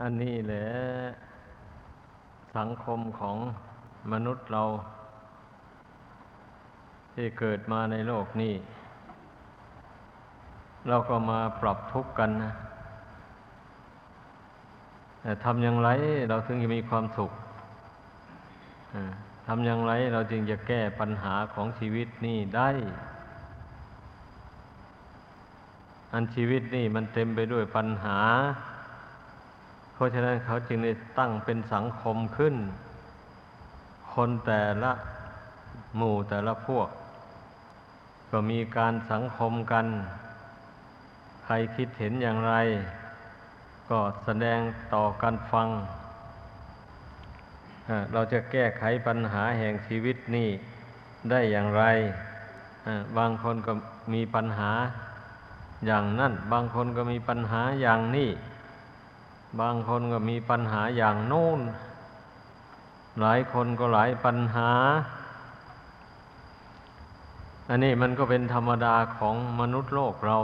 อันนี้แหละสังคมของมนุษย์เรา ที่เกิดมาในโลกนี้ เราก็มาปรับทุกข์กันนะแต่ทำอย่างไรเราถึงจะมีความสุขทำอย่างไรเราจึงจะแก้ปัญหาของชีวิตนี้ได้ อันชีวิตนี่มันเต็มไปด้วยปัญหา ราะฉะนั้นเขาจึงได้ตั้งเป็นสังคมขึ้น คนแต่ละหมู่แต่ละพวก ก็มีการสังคมกัน ใครคิดเห็นอย่างไร ก็แสดงต่อกันฟัง เราจะแก้ไขปัญหาแห่งชีวิตนี้ได้อย่างไร บางคนก็มีปัญหาอย่างนั้นบางคนก็มีปัญหาอย่างนี้ บางคนก็มีปัญหาอย่างโน้น หลายคนก็หลายปัญหา อันนี้มันก็เป็นธรรมดาของมนุษย์โลกเรา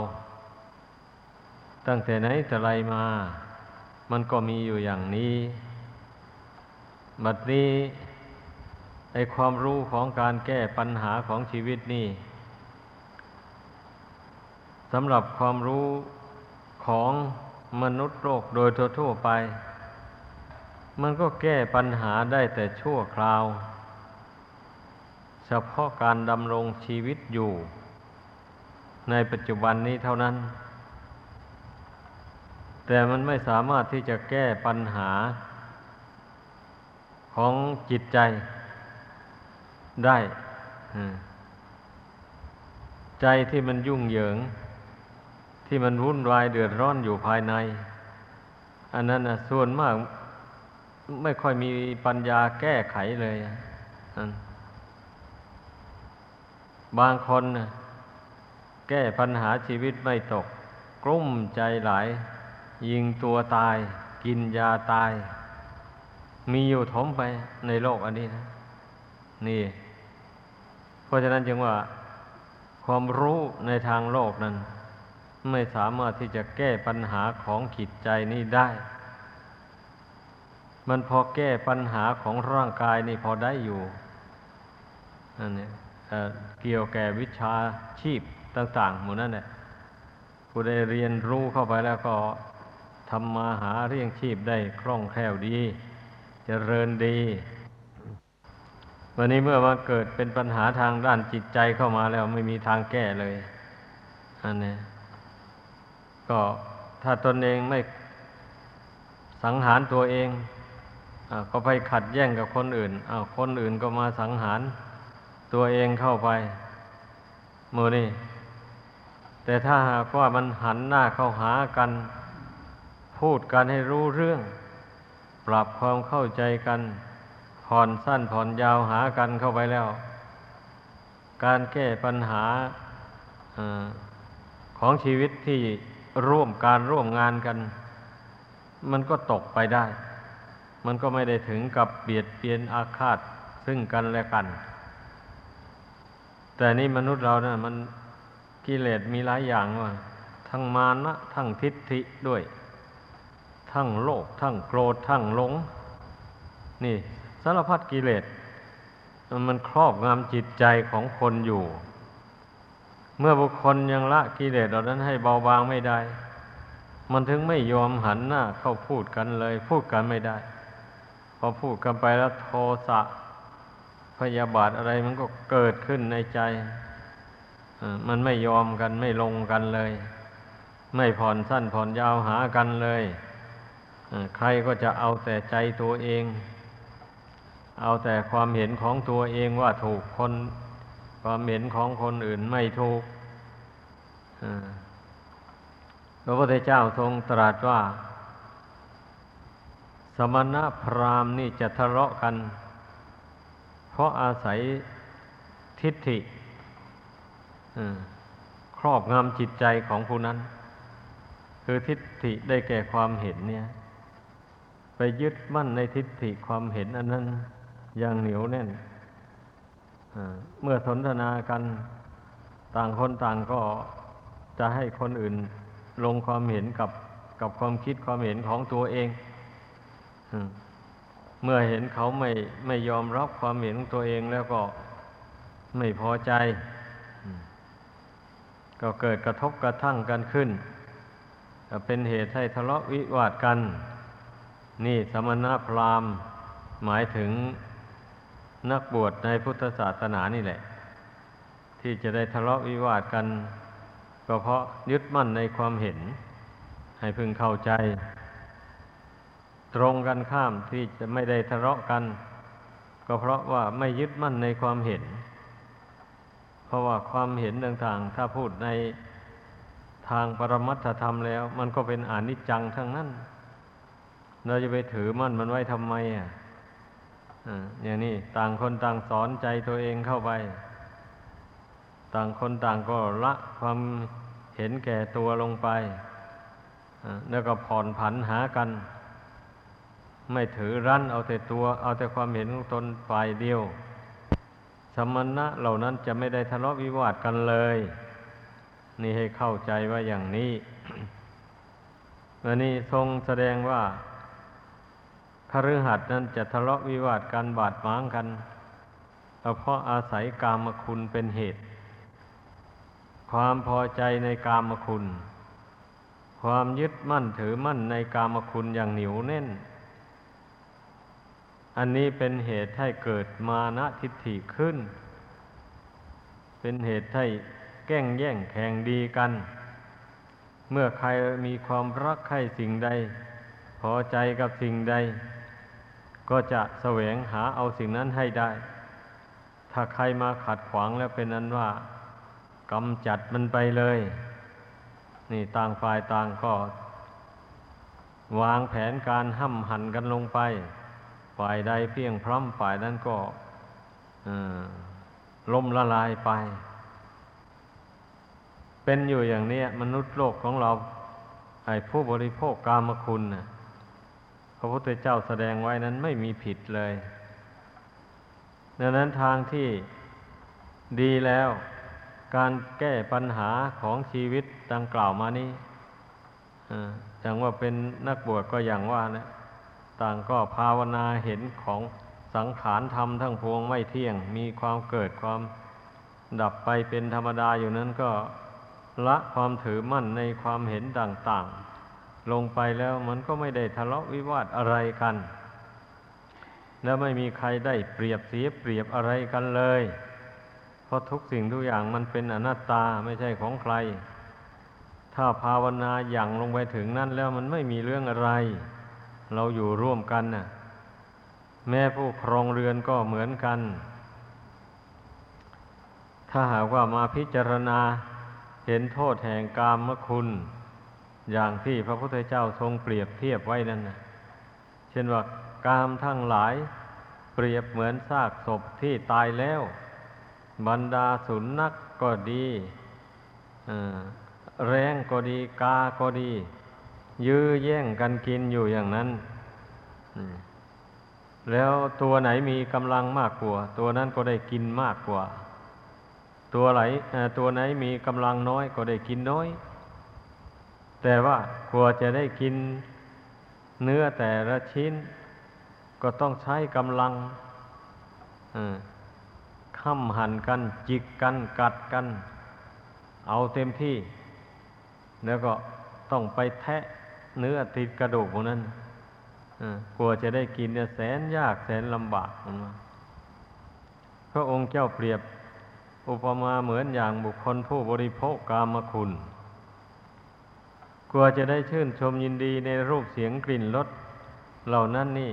ตั้งแต่ไหนแต่ไรมา มันก็มีอยู่อย่างนี้ บัดนี้ไอความรู้ของการแก้ปัญหาของชีวิตนี่สำหรับความรู้ของ มนุษย์โลกโดยทั่วๆไป มันก็แก้ปัญหาได้แต่ชั่วคราว เฉพาะการดำรงชีวิตอยู่ ในปัจจุบันนี้เท่านั้น แต่มันไม่สามารถที่จะแก้ปัญหา ของจิตใจได้ ใจที่มันยุ่งเหยิง ที่มันวุ่นวายเดือดร้อนอยู่ภายใน อันนั้นนะส่วนมากไม่ค่อยมีปัญญาแก้ไขเลยบางคนนะแก้ปัญหาชีวิตไม่ตก กลุ้มใจหลาย ยิงตัวตาย กินยาตาย มีอยู่ถมไปในโลกอันนี้นะ นี่ เพราะฉะนั้นจึงว่า ความรู้ในทางโลกนั้น ไม่สามารถที่จะแก้ปัญหาของขิดใจนี้ได้ มันพอแก้ปัญหาของร่างกายนี่พอได้อยู่อันนี้เกี่ยวแก่วิชาชีพต่างๆหมดนั่นแหละผู้ได้เรียนรู้เข้าไปแล้วก็ทำมาหาเรียงชีพได้คล่องแคล่วดีจเจริญดี วันนี้เมื่อมาเกิดเป็นปัญหาทางด้านจิตใจเข้ามาแล้วไม่มีทางแก้เลยอันนี้ ก็ถ้าตนเองไม่สังหารตัวเองอก็ไปขัดแย้งกับคนอื่นอาคนอื่นก็มาสังหารตัวเองเข้าไปมือนี่แต่ถ้าหากว่ามันหันหน้าเข้าหากัน พูดกันให้รู้เรื่อง ปรับความเข้าใจกันผ่อนสั้นผ่อนยาวหากันเข้าไปแล้ว การแก้ปัญหาอของชีวิตที่ ร่วมการร่วมงานกัน มันก็ตกไปได้ มันก็ไม่ได้ถึงกับเบียดเบียนอาฆาตซึ่งกันและกัน แต่นี่มนุษย์เรานะ่ะมันกิเลสมีหลายอย่างว่า ทั้งมานะทั้งทิฏฐิด้วย ทั้งโลภทั้งโกรธทั้งหลง นี่สารพัดกิเลสมันครอบงำจิตใจของคนอยู่ เมื่อบุคคลยังละกิเลสเหล่านั้นให้เบาบางไม่ได้ มันถึงไม่ยอมหันหน้าเข้าพูดกันเลย พูดกันไม่ได้ พอพูดกันไปแล้วโทสะพยาบาทอะไรมันก็เกิดขึ้นในใจมันไม่ยอมกันไม่ลงกันเลย ไม่ผ่อนสั้นผ่อนยาวหากันเลยใครก็จะเอาแต่ใจตัวเอง เอาแต่ความเห็นของตัวเองว่าถูกคน ความเห็นของคนอื่นไม่ถูก พระพุทธเจ้าทรงตรัสว่า สมณะพราหมณ์นี่จะทะเลาะกัน เพราะอาศัยทิฏฐิครอบงำจิตใจของผู้นั้น คือทิฏฐิได้แก่ความเห็นเนี่ย ไปยึดมั่นในทิฏฐิความเห็นอันนั้นอย่างเหนียวแน่นเมื่อสนทนากันต่างคนต่างก็ จะให้คนอื่นลงความเห็นกับกับความคิดความเห็นของตัวเองเมื่อเห็นเขาไม่ไม่ยอมรับความเห็นของตัวเองแล้วก็ไม่พอใจ ก็เกิดกระทบกระทั่งกันขึ้น เป็นเหตุให้ทะเลาะวิวาทกัน นี่สมณพราหมณ์หมายถึงนักบวชในพุทธศาสนานี่แหละ ที่จะได้ทะเลาะวิวาทกัน ก็เพราะยึดมั่นในความเห็น ให้พึงเข้าใจ ตรงกันข้ามที่จะไม่ได้ทะเลาะกัน ก็เพราะว่าไม่ยึดมั่นในความเห็น เพราะว่าความเห็นต่างๆ ถ้าพูดในทางปรมัตถธรรมแล้ว มันก็เป็นอนิจจังทั้งนั้น เราจะไปถือมั่นมันไว้ทำไมอะอย่างนี้ต่างคนต่างสอนใจตัวเองเข้าไป ต่างคนต่างก็ละความเห็นแก่ตัวลงไปแล้วก็ผ่อนผันหากัน ไม่ถือรั้นเอาแต่ตัว เอาแต่ความเห็นของตนฝ่ายเดียว สมณะเหล่านั้นจะไม่ได้ทะเลาะวิวาทกันเลย นี่ให้เข้าใจว่าอย่างนี้วันนี้ทรงแสดงว่าคฤหัสถ์นั้นจะทะเลาะวิวาทกันบาดหมางกันเพราะอาศัยกามคุณเป็นเหตุ ความพอใจในกามคุณ ความยึดมั่นถือมั่นในกามคุณอย่างเหนียวแน่น อันนี้เป็นเหตุให้เกิดมานะทิฏฐิขึ้น เป็นเหตุให้แก้งแย่งแข่งดีกัน เมื่อใครมีความรักใครสิ่งใด พอใจกับสิ่งใด ก็จะแสวงหาเอาสิ่งนั้นให้ได้ ถ้าใครมาขัดขวางแล้วเป็นนั้นว่า กำจัดมันไปเลย นี่ต่างฝ่ายต่างก็วางแผนการห้ำหันกันลงไป ฝ่ายใดเพียงพร้อมฝ่ายนั้นก็ล่มละลายไป เป็นอยู่อย่างนี้มนุษย์โลกของเราไอ้ผู้บริโภคกามคุณนะพระพุทธเจ้าแสดงไว้นั้นไม่มีผิดเลยดังนั้นทางที่ดีแล้ว การแก้ปัญหาของชีวิตดังกล่าวมานี้อย่างว่าเป็นนักบวชก็อย่างว่านะต่างก็ภาวนาเห็นของสังขารธรรมทั้งพวงไม่เที่ยง มีความเกิดความดับไปเป็นธรรมดาอยู่นั้นก็ละความถือมั่นในความเห็นต่าง ๆ ลงไปแล้วมันก็ไม่ได้ทะเลาะวิวาทอะไรกัน แล้วไม่มีใครได้เปรียบเสียเปรียบอะไรกันเลย เพราะทุกสิ่งทุกอย่างมันเป็นอนัตตาไม่ใช่ของใคร ถ้าภาวนาอย่างลงไปถึงนั่นแล้วมันไม่มีเรื่องอะไร เราอยู่ร่วมกันน่ะ แม่ผู้ครองเรือนก็เหมือนกัน ถ้าหากว่ามาพิจารณาเห็นโทษแห่งกามคุณ อย่างที่พระพุทธเจ้าทรงเปรียบเทียบไว้นั่นนะเช่นว่ากามทั้งหลายเปรียบเหมือนซากศพที่ตายแล้ว บรรดาสุนัขกก็ดีแรงก็ดีกาก็ดี ยื้อแย่งกันกินอยู่อย่างนั้น แล้วตัวไหนมีกำลังมากกว่า ตัวนั้นก็ได้กินมากกว่า ตัวไหนตัวไหนมีกำลังน้อยก็ได้กินน้อย แต่ว่ากลัวจะได้กินเนื้อแต่ละชิ้น ก็ต้องใช้กำลัง ค้ำหั่นกัน จิกกันกัดกัน เอาเต็มที่ แล้วก็ต้องไปแทะเนื้อติดกระดูกพวกนั้นกลัวจะได้กินเนี่ยแสนยากแสนลำบากมาพระองค์เจ้าเปรียบอุปมาเหมือนอย่างบุคคลผู้บริโภคกามคุณ กลัวจะได้ชื่นชมยินดีในรูปเสียงกลิ่นรสเหล่านั้นนี่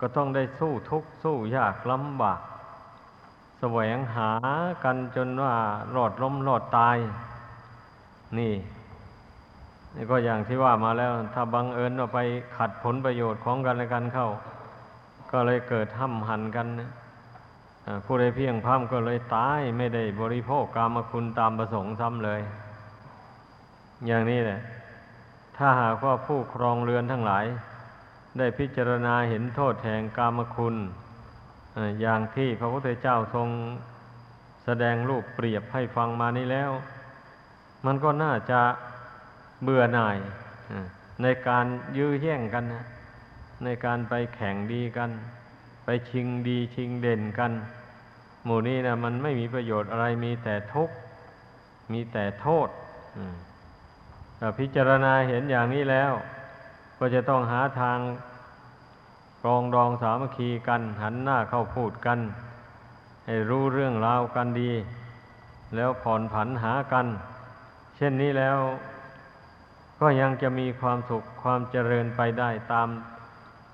ก็ต้องได้สู้ทุกข์สู้ยากลำบาก สวงหากันจนว่ารอดล้มรอดตาย นี่นี่ก็อย่างที่ว่ามาแล้ว ถ้าบังเอิญว่าไปขัดผลประโยชน์ของกันและกันเข้า ก็เลยเกิดห้ำหันกันนะผู้ใดเพียงพร่ำก็เลยตายไม่ได้บริโภคกรรมคุณตามประสงค์ซ้ำเลย อย่างนี้แหละ ถ้าหากว่าผู้ครองเรือนทั้งหลาย ได้พิจารณาเห็นโทษแห่งกามคุณ อย่างที่พระพุทธเจ้าทรงแสดงรูปเปรียบให้ฟังมานี้แล้ว มันก็น่าจะเบื่อหน่ายในการยื้อแย่งกันนะในการไปแข่งดีกัน ไปชิงดีชิงเด่นกัน หมู่นี้นะมันไม่มีประโยชน์อะไรมีแต่ทุกข์มีแต่โทษแต่พิจารณาเห็นอย่างนี้แล้ว ก็จะต้องหาทาง กรองดองสามัคคีกัน หันหน้าเข้าพูดกัน ให้รู้เรื่องราวกันดี แล้วผ่อนผันหากัน เช่นนี้แล้ว ก็ยังจะมีความสุขความเจริญไปได้ตาม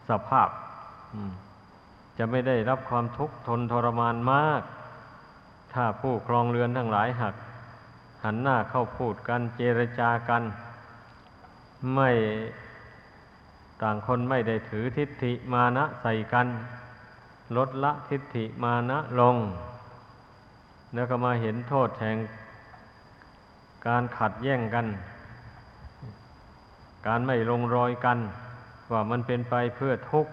สภาพ จะไม่ได้รับความทุกข์ทนทรมานมาก ถ้าผู้ครองเรือนทั้งหลายหัก หันหน้าเข้าพูดกันเจรจากัน ไม่ ต่างคนไม่ได้ถือทิฏฐิมานะใส่กัน ลดละทิฏฐิมานะลง แล้วก็มาเห็นโทษแห่งการขัดแย้งกัน การไม่ลงรอยกัน ว่ามันเป็นไปเพื่อทุกข์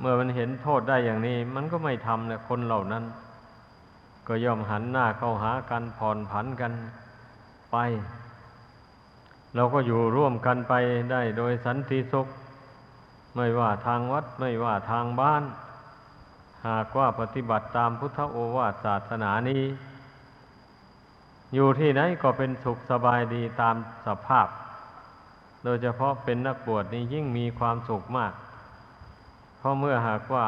เมื่อมันเห็นโทษได้อย่างนี้ มันก็ไม่ทำนะคนเหล่านั้น ก็ย่อมหันหน้าเข้าหากันผ่อนผันกันไป เราก็อยู่ร่วมกันไปได้โดยสันติสุข ไม่ว่าทางวัดไม่ว่าทางบ้าน หากว่าปฏิบัติตามพุทธโอวาทศาสนานี้ อยู่ที่ไหนก็เป็นสุขสบายดีตามสภาพ โดยเฉพาะเป็นนักบวชนี่ยิ่งมีความสุขมาก เพราะเมื่อหากว่า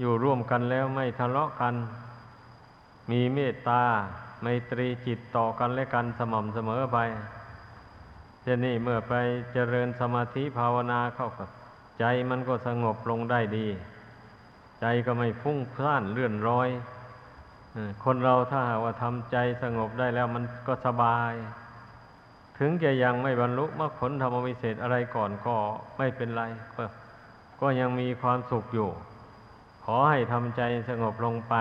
อยู่ร่วมกันแล้วไม่ทะเลาะกัน มีเมตตาไมตรีจิตต่อกันและกันสม่ำเสมอไป เช่นนี้เมื่อไปเจริญสมาธิภาวนาเข้ากับใจมันก็สงบลงได้ดี ใจก็ไม่ฟุ้งซ่านเลื่อนลอยคนเราถ้าหากว่าทำใจสงบได้แล้วมันก็สบาย ถึงจะยังไม่บรรลุมรรคผลธรรมวิเศษอะไรก่อนก็ไม่เป็นไรก็ก็ยังมีความสุขอยู่ ขอให้ทำใจสงบลงไป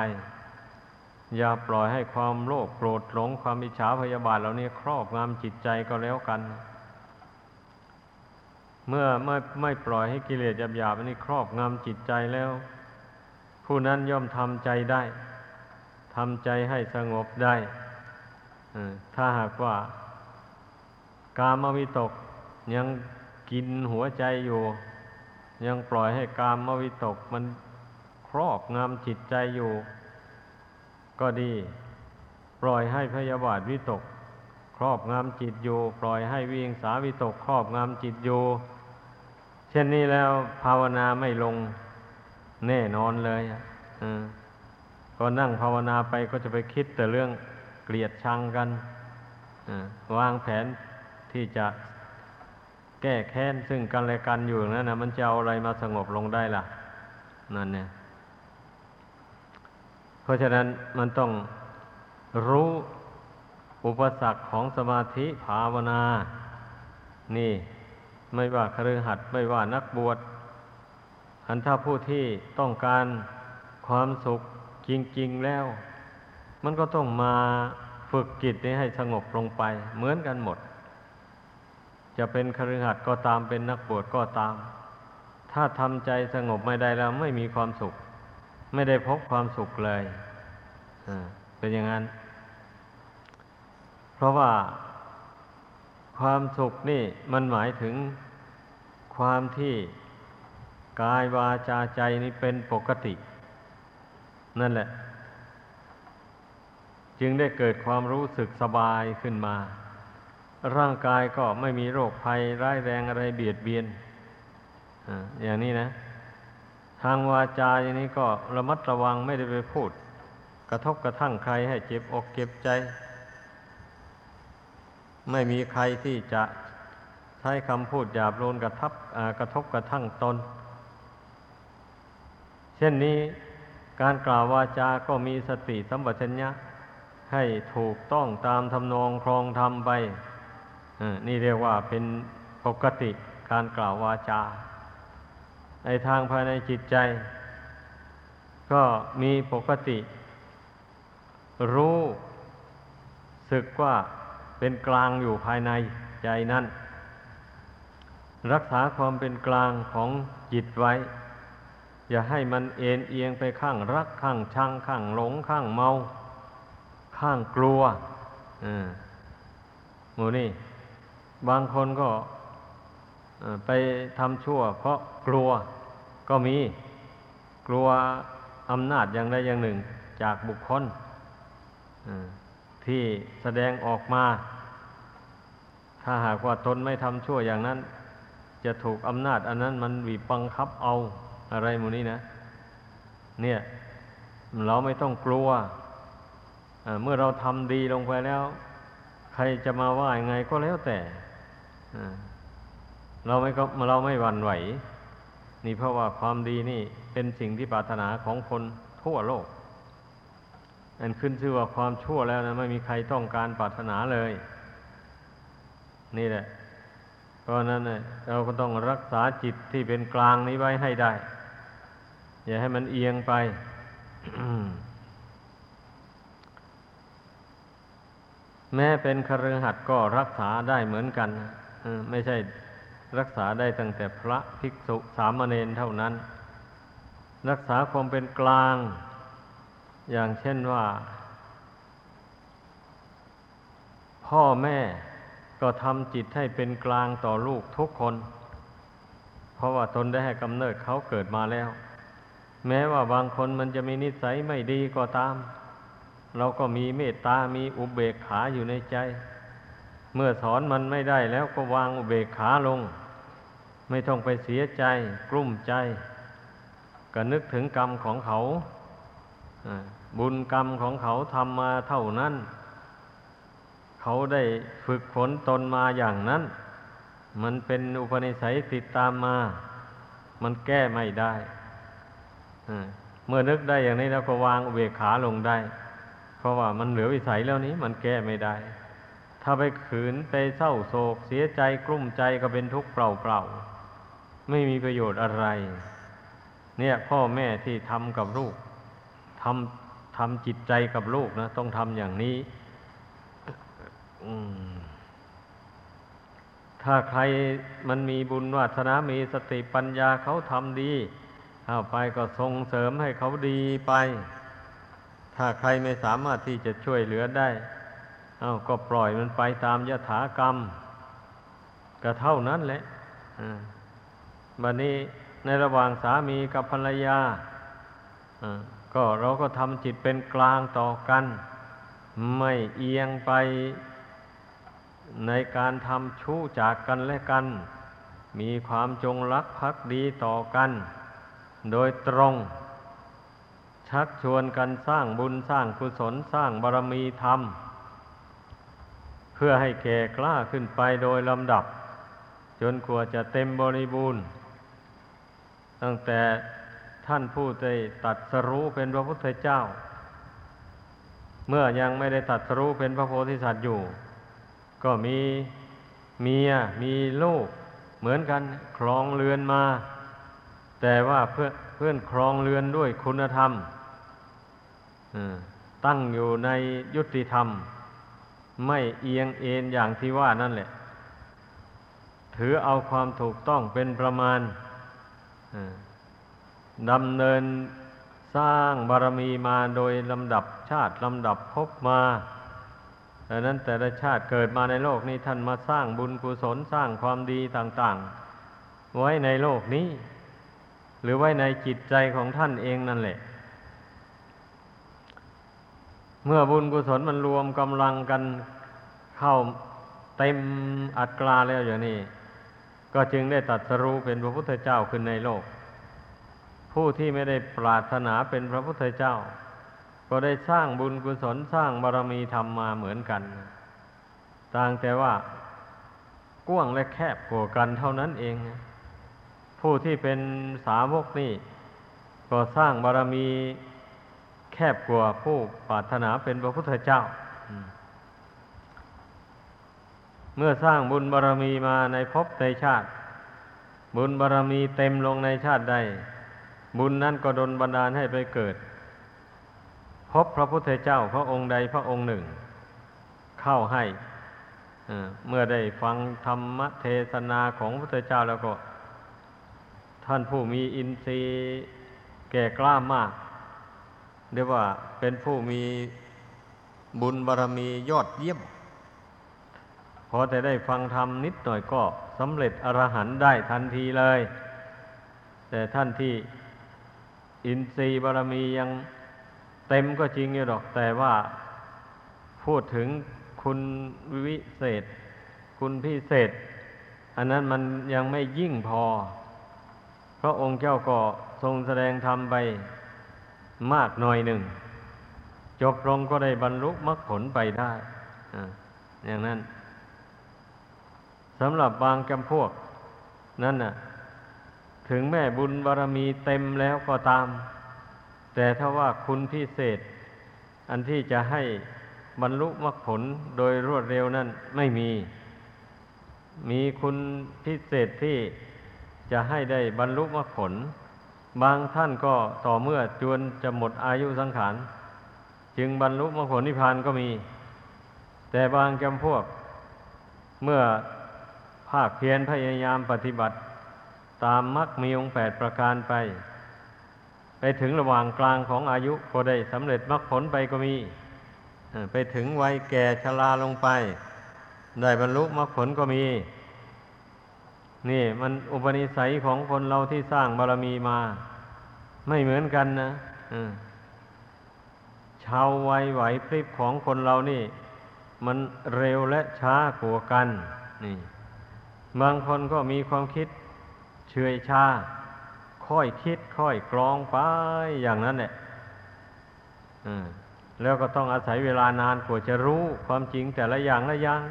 อย่าปล่อยให้ความโลภโกรธหลงความอิจฉาพยาบาทเหล่านี้ครอบงำจิตใจก็แล้วกัน เมื่อไม่ไม่ปล่อยให้กิเลสหยาบๆนนี้ครอบงำจิตใจแล้ว ผู้นั้นย่อมทำใจได้ทำใจให้สงบได้ถ้าหากว่ากามวิตกยังกินหัวใจอยู่ ยังปล่อยให้กามวิตกมันครอบงำจิตใจอยู่ ก็ดี ปล่อยให้พยาบาทวิตก ครอบงำจิตอยู่ ปล่อยให้วิงสาวิตก ครอบงำจิตอยู่ เช่นนี้แล้วภาวนาไม่ลงแน่นอนเลยอก็นั่งภาวนาไปก็จะไปคิดแต่เรื่องเกลียดชังกันวางแผนที่จะแก้แค้นซึ่งกันและกันอยู่นั่นนะมันจะเอาอะไรมาสงบลงได้ล่ะ นั่นเนี่ย เพราะฉะนั้นมันต้องรู้อุปสรรคของสมาธิภาวนา นี่ ไม่ว่าครือหัดไม่ว่านักบวชอันถ้าผู้ที่ต้องการความสุขจริง ๆ แล้ว มันก็ต้องมาฝึกจิตนี้ให้สงบลงไป เหมือนกันหมด จะเป็นคฤหัสถ์ก็ตามเป็นนักบวชก็ตาม ถ้าทำใจสงบไม่ได้แล้วไม่มีความสุข ไม่ได้พบความสุขเลยเป็นอย่างนั้น เพราะว่า ความสุขนี่มันหมายถึงความที่กายวาจาใจนี่เป็นปกติ นั่นแหละ จึงได้เกิดความรู้สึกสบายขึ้นมา ร่างกายก็ไม่มีโรคภัยร้ายแรงอะไรเบียดเบียนอย่างนี้นะ ทางวาจาอย่างนี้ก็ระมัดระวังไม่ได้ไปพูด กระทบกระทั่งใครให้เจ็บอกเจ็บใจ ไม่มีใครที่จะใช้คำพูดหยาบโลนกระทับกระทบกระทั่งตน เช่นนี้การกล่าววาจาก็มีสติสัมปชัญญะให้ถูกต้องตามทำนองครองธรรมไปนี่เรียกว่าเป็นปกติการกล่าววาจา ในทางภายในจิตใจ ก็มีปกติ รู้สึกว่า เป็นกลางอยู่ภายในใจนั้น รักษาความเป็นกลางของจิตไว้ อย่าให้มันเอ็นเอียงไปข้างรักข้างชังข้างหลงข้างเมา ข้างกลัวหมูนี่ บางคนก็ไปทำชั่ว เพราะกลัวก็มีกลัวอำนาจอย่างใดอย่างหนึ่ง จากบุคคลอ่อ ที่แสดงออกมา ถ้าหากว่าตนไม่ทำชั่วอย่างนั้น จะถูกอำนาจ อันนั้นมันบีบบังคับเอาอะไรหมูนี้นะ เนี่ย เราไม่ต้องกลัว เมื่อเราทำดีลงไปแล้ว ใครจะมาว่ายังไงก็แล้วแต่เอ่อเราไม่ก็เราไม่หวั่นไหว นี่เพราะว่าความดีนี่เป็นสิ่งที่ปรารถนาของคนทั่วโลก อันขึ้นชื่อว่าความชั่วแล้วนะไม่มีใครต้องการปรารถนาเลย นี่แหละ เพราะนั้นเราก็ต้องรักษาจิตที่เป็นกลางนี้ไว้ให้ได้ อย่าให้มันเอียงไปแม้เป็นคฤหัสถ์ก็รักษาได้เหมือนกันไม่ใช่รักษาได้ตั้งแต่พระภิกษุสามเณรเท่านั้น รักษาความเป็นกลาง อย่างเช่นว่า พ่อแม่ก็ทำจิตให้เป็นกลางต่อลูกทุกคน เพราะว่าตนได้ให้กำเนิดเขาเกิดมาแล้ว แม้ว่าบางคนมันจะมีนิสัยไม่ดีก็ตาม เราก็มีเมตตา มีอุเบกขาอยู่ในใจ เมื่อสอนมันไม่ได้แล้วก็วางอุเบกขาลง ไม่ต้องไปเสียใจ กลุ้มใจ ก็นึกถึงกรรมของเขาอ่า บุญกรรมของเขาทำมาเท่านั้น เขาได้ฝึกฝนตนมาอย่างนั้น มันเป็นอุปนิสัยติดตามมา มันแก้ไม่ได้ เมื่อนึกได้อย่างนี้แล้วก็วางอุเบกขาลงได้ เพราะว่ามันเหลือวิสัยแล้วนี้ มันแก้ไม่ได้ ถ้าไปขืนไปเศร้าโศกเสียใจกลุ้มใจก็เป็นทุกข์เปล่าๆ ไม่มีประโยชน์อะไร เนี่ยพ่อแม่ที่ทำกับลูกทำ ทำจิตใจกับลูกนะ ต้องทำอย่างนี้ถ้าใครมันมีบุญวาสนา มีสติปัญญาเขาทำดีเอาไปก็ส่งเสริมให้เขาดีไป ถ้าใครไม่สามารถที่จะช่วยเหลือได้ เอาก็ปล่อยมันไปตามยถากรรม ก็เท่านั้นแหละบัดนนี้ในระหว่างสามีกับภรรยา ก็เราก็ทำจิตเป็นกลางต่อกัน ไม่เอียงไปในการทำชู้จากกันและกัน มีความจงรักภักดีต่อกัน โดยตรง ชักชวนกันสร้างบุญสร้างกุศลสร้างบารมีธรรม เพื่อให้แก่กล้าขึ้นไปโดยลำดับ จนกว่าจะเต็มบริบูรณ์ ตั้งแต่ ท่านผู้ได้ตัดสรู้เป็นพระพุทธเจ้า เมื่อยังไม่ได้ตัดสรู้เป็นพระโพธิสัตว์อยู่ ก็มีเมียมีลูก เหมือนกันครองเรือนมา แต่ว่าเพื่อเพื่อนครองเรือนด้วยคุณธรรมตั้งอยู่ในยุติธรรม ไม่เอียงเอ็นอย่างที่ว่านั่นแหละ ถือเอาความถูกต้องเป็นประมาณ ดำเนินสร้างบารมีมาโดยลำดับชาติลำดับพบมาดังนั้นแต่ละชาติเกิดมาในโลกนี้ท่านมาสร้างบุญกุศลสร้างความดีต่าง ๆ ไว้ในโลกนี้ หรือไว้ในจิตใจของท่านเองนั่นแหละ เมื่อบุญกุศลมันรวมกำลังกันเข้าเต็มอัตราแล้วอย่างนี้ ก็จึงได้ตัดสรู้เป็นพระพุทธเจ้าขึ้นในโลก ผู้ที่ไม่ได้ปรารถนาเป็นพระพุทธเจ้า ก็ได้สร้างบุญกุศลสร้างบารมีธรรมมาเหมือนกัน ต่างแต่ว่ากว้างและแคบกว่ากันเท่านั้นเอง ผู้ที่เป็นสาวกนี่ ก็สร้างบารมีแคบกว่าผู้ปรารถนาเป็นพระพุทธเจ้า เมื่อสร้างบุญบารรมีมาในภพในชาติ บุญบารรมีเต็มลงในชาติใด บุญนั้นก็ดลบันดาลให้ไปเกิด พบพระพุทธเจ้าพระองค์ใดพระองค์หนึ่ง เข้าให้เมื่อได้ฟังธรรมเทศนาของพระพุทธเจ้าแล้วก็ ท่านผู้มีอินทรีย์แก่กล้ามากเรียกว่าเป็นผู้มีบุญบารรมียอดเยี่ยม พอแต่ได้ฟังธรรมนิดหน่อยก็สำเร็จอรหันต์ได้ทันทีเลย แต่ท่านที่ อินทรีย์บารมียังเต็มก็จริงอยู่หรอก แต่ว่าพูดถึงคุณวิเศษ คุณพิเศษ อันนั้นมันยังไม่ยิ่งพอเพราะองค์เจ้าก็ทรงแสดงธรรมไปมากหน่อยหนึ่ง จบลงก็ได้บรรลุมรรคผลไปได้ออย่างนั้นสำหรับบางจำพวก นั่นน่ะ ถึงแม่บุญบารมีเต็มแล้วก็ตาม แต่ถ้าว่าคุณพิเศษ อันที่จะให้บรรลุมรรคผลโดยรวดเร็วนั้นไม่มี มีคุณพิเศษที่จะให้ได้บรรลุมรรคผล บางท่านก็ต่อเมื่อจวนจะหมดอายุสังขาร จึงบรรลุมรรคผลนิพพานก็มี แต่บางจำพวกเมื่อภาคเพียรพยายามปฏิบัติ ตามมรรคมีองค์แปดประการไป ไปถึงระหว่างกลางของอายุก็ได้สำเร็จมรรคผลไปก็มีไปถึงวัยแก่ชราลงไป ได้บรรลุมรรคผลก็มี นี่มันอุปนิสัยของคนเราที่สร้างบารมีมา ไม่เหมือนกันนะชาววัยไหวพริบของคนเรานี่ มันเร็วและช้ากว่ากัน นี่ บางคนก็มีความคิด เฉื่อยชา ค่อยคิดค่อยกรองไปอย่างนั้นแหละอืมแล้วก็ต้องอาศัยเวลานานกว่าจะรู้ความจริงแต่ละอย่างละอย่าง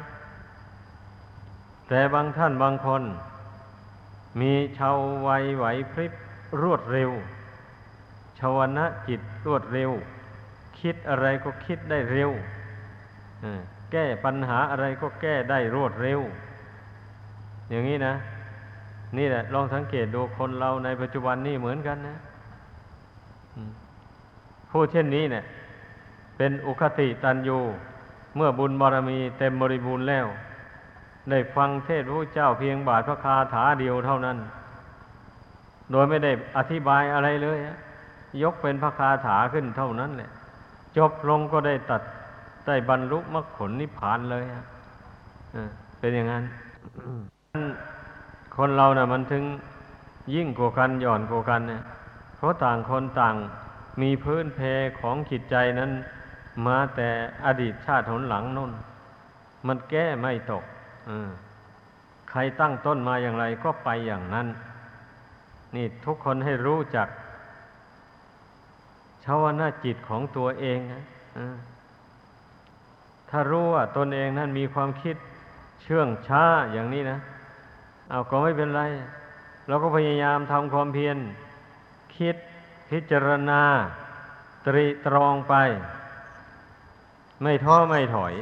แต่บางท่านบางคน มีชาววัยไหวพริบรวดเร็ว ชาวนะจิตรวดเร็ว คิดอะไรก็คิดได้เร็วแก้ปัญหาอะไรก็แก้ได้รวดเร็ว อย่างนี้นะ นี่แหละ ลองสังเกตดูคนเราในปัจจุบันนี่เหมือนกันนะผู้เช่นนี้เนี่ย เป็นอุคติตันยูเมื่อบุญบารมีเต็มบริบูรณ์แล้ว ได้ฟังเทศพระเจ้าเพียงบาทพระคาถาเดียวเท่านั้น โดยไม่ได้อธิบายอะไรเลยยกเป็นพระคาถาขึ้นเท่านั้นแหละ จบลงก็ได้ตัดได้บรรลุมรรคผลนิพพานเลยฮะเป็นอย่างนั้น คนเรานะ่ะ มันถึงยิ่งกว่ากันหย่อนกว่ากันเนี่ยเพราะต่างคนต่างมีพื้นเพของจิตใจนั้น มาแต่อดีตชาติหนหลังนู่น มันแก้ไม่ตกอใครตั้งต้นมาอย่างไรก็ไปอย่างนั้น นี่ทุกคนให้รู้จักชาวนาจิตของตัวเองนะถ้ารู้ว่าตนเองนั้นมีความคิดเชื่องช้าอย่างนี้นะ เอาก็ไม่เป็นไร เราก็พยายามทำความเพียร คิดพิจารณา ตรีตรองไป ไม่ท้อไม่ถอย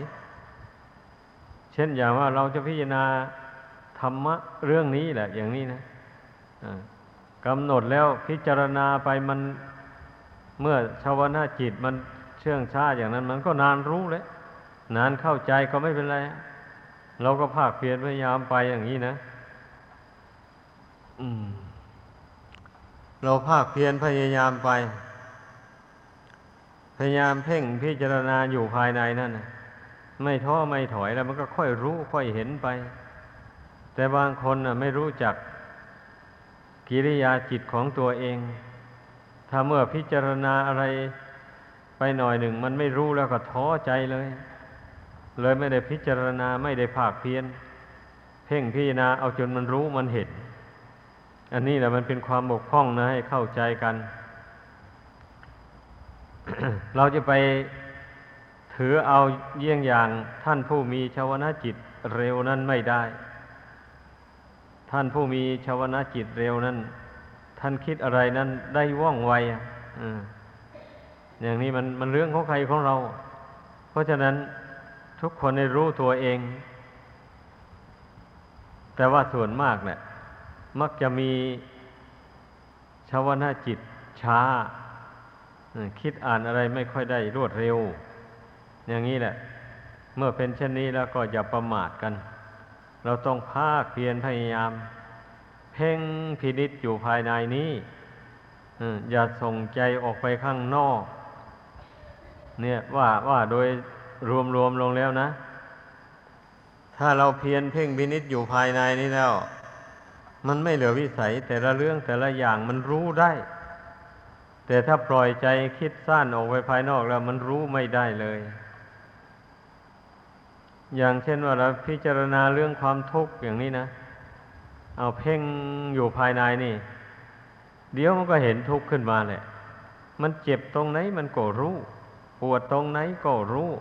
เช่นอย่างว่าเราจะพิจารณาธรรมะเรื่องนี้แหละ อย่างนี้นะอ่ากำหนดแล้วพิจารณาไปมันเมื่อชาวนาจิตมันเชื่องช้าอย่างนั้น มันก็นานรู้เลยนานเข้าใจก็ไม่เป็นไร เราก็ภาคเพียรพยายามไปอย่างนี้นะ เราภาคเพียรพยายามไป พยายามเพ่งพิจารณาอยู่ภายในนั่นไม่ท้อไม่ถอยแล้ว มันก็ค่อยรู้ค่อยเห็นไป แต่บางคนไม่รู้จักกิริยาจิตของตัวเอง ถ้าเมื่อพิจารณาอะไรไปหน่อยหนึ่ง มันไม่รู้แล้วก็ท้อใจเลย เลยไม่ได้พิจารณาไม่ได้ภาคเพียรเพ่งพิจารณาเอาจนมันรู้มันเห็น อันนี้แหละมันเป็นความบกพร่องนะให้เข้าใจกัน เราจะไปถือเอาเยี่ยงอย่างท่านผู้มีชาวนะจิตเร็วนั้นไม่ได้ ท่านผู้มีชาวนะจิตเร็วนั้น ท่านคิดอะไรนั้นได้ว่องไวอะอืมอย่างนี้มันมันเรื่องของใครของเรา เพราะฉะนั้นทุกคนได้รู้ตัวเอง แต่ว่าส่วนมากเนี่ย มักจะมีชาวนาจิตช้า คิดอ่านอะไรไม่ค่อยได้รวดเร็ว อย่างนี้แหละ เมื่อเป็นเช่นนี้แล้วก็อย่าประมาทกัน เราต้องภาคเพียรพยายาม เพ่งพินิษอยู่ภายในนี้อย่าส่งใจออกไปข้างนอก เนี่ยว่าว่าโดยรวมๆลงแล้วนะถถ้าเราเพียรเพ่งพินิษอยู่ภายในนี้แล้ว มันไม่เหลือวิสัยแต่ละเรื่องแต่ละอย่างมันรู้ได้ แต่ถ้าปล่อยใจคิดสั้นออกไปภายนอกแล้วมันรู้ไม่ได้เลย อย่างเช่นว่าเราพิจารณาเรื่องความทุกข์อย่างนี้นะ เอาเพ่งอยู่ภายในนี่ เดี๋ยวมันก็เห็นทุกข์ขึ้นมาแหละ มันเจ็บตรงไหนมันก็รู้ ปวดตรงไหนก็รู้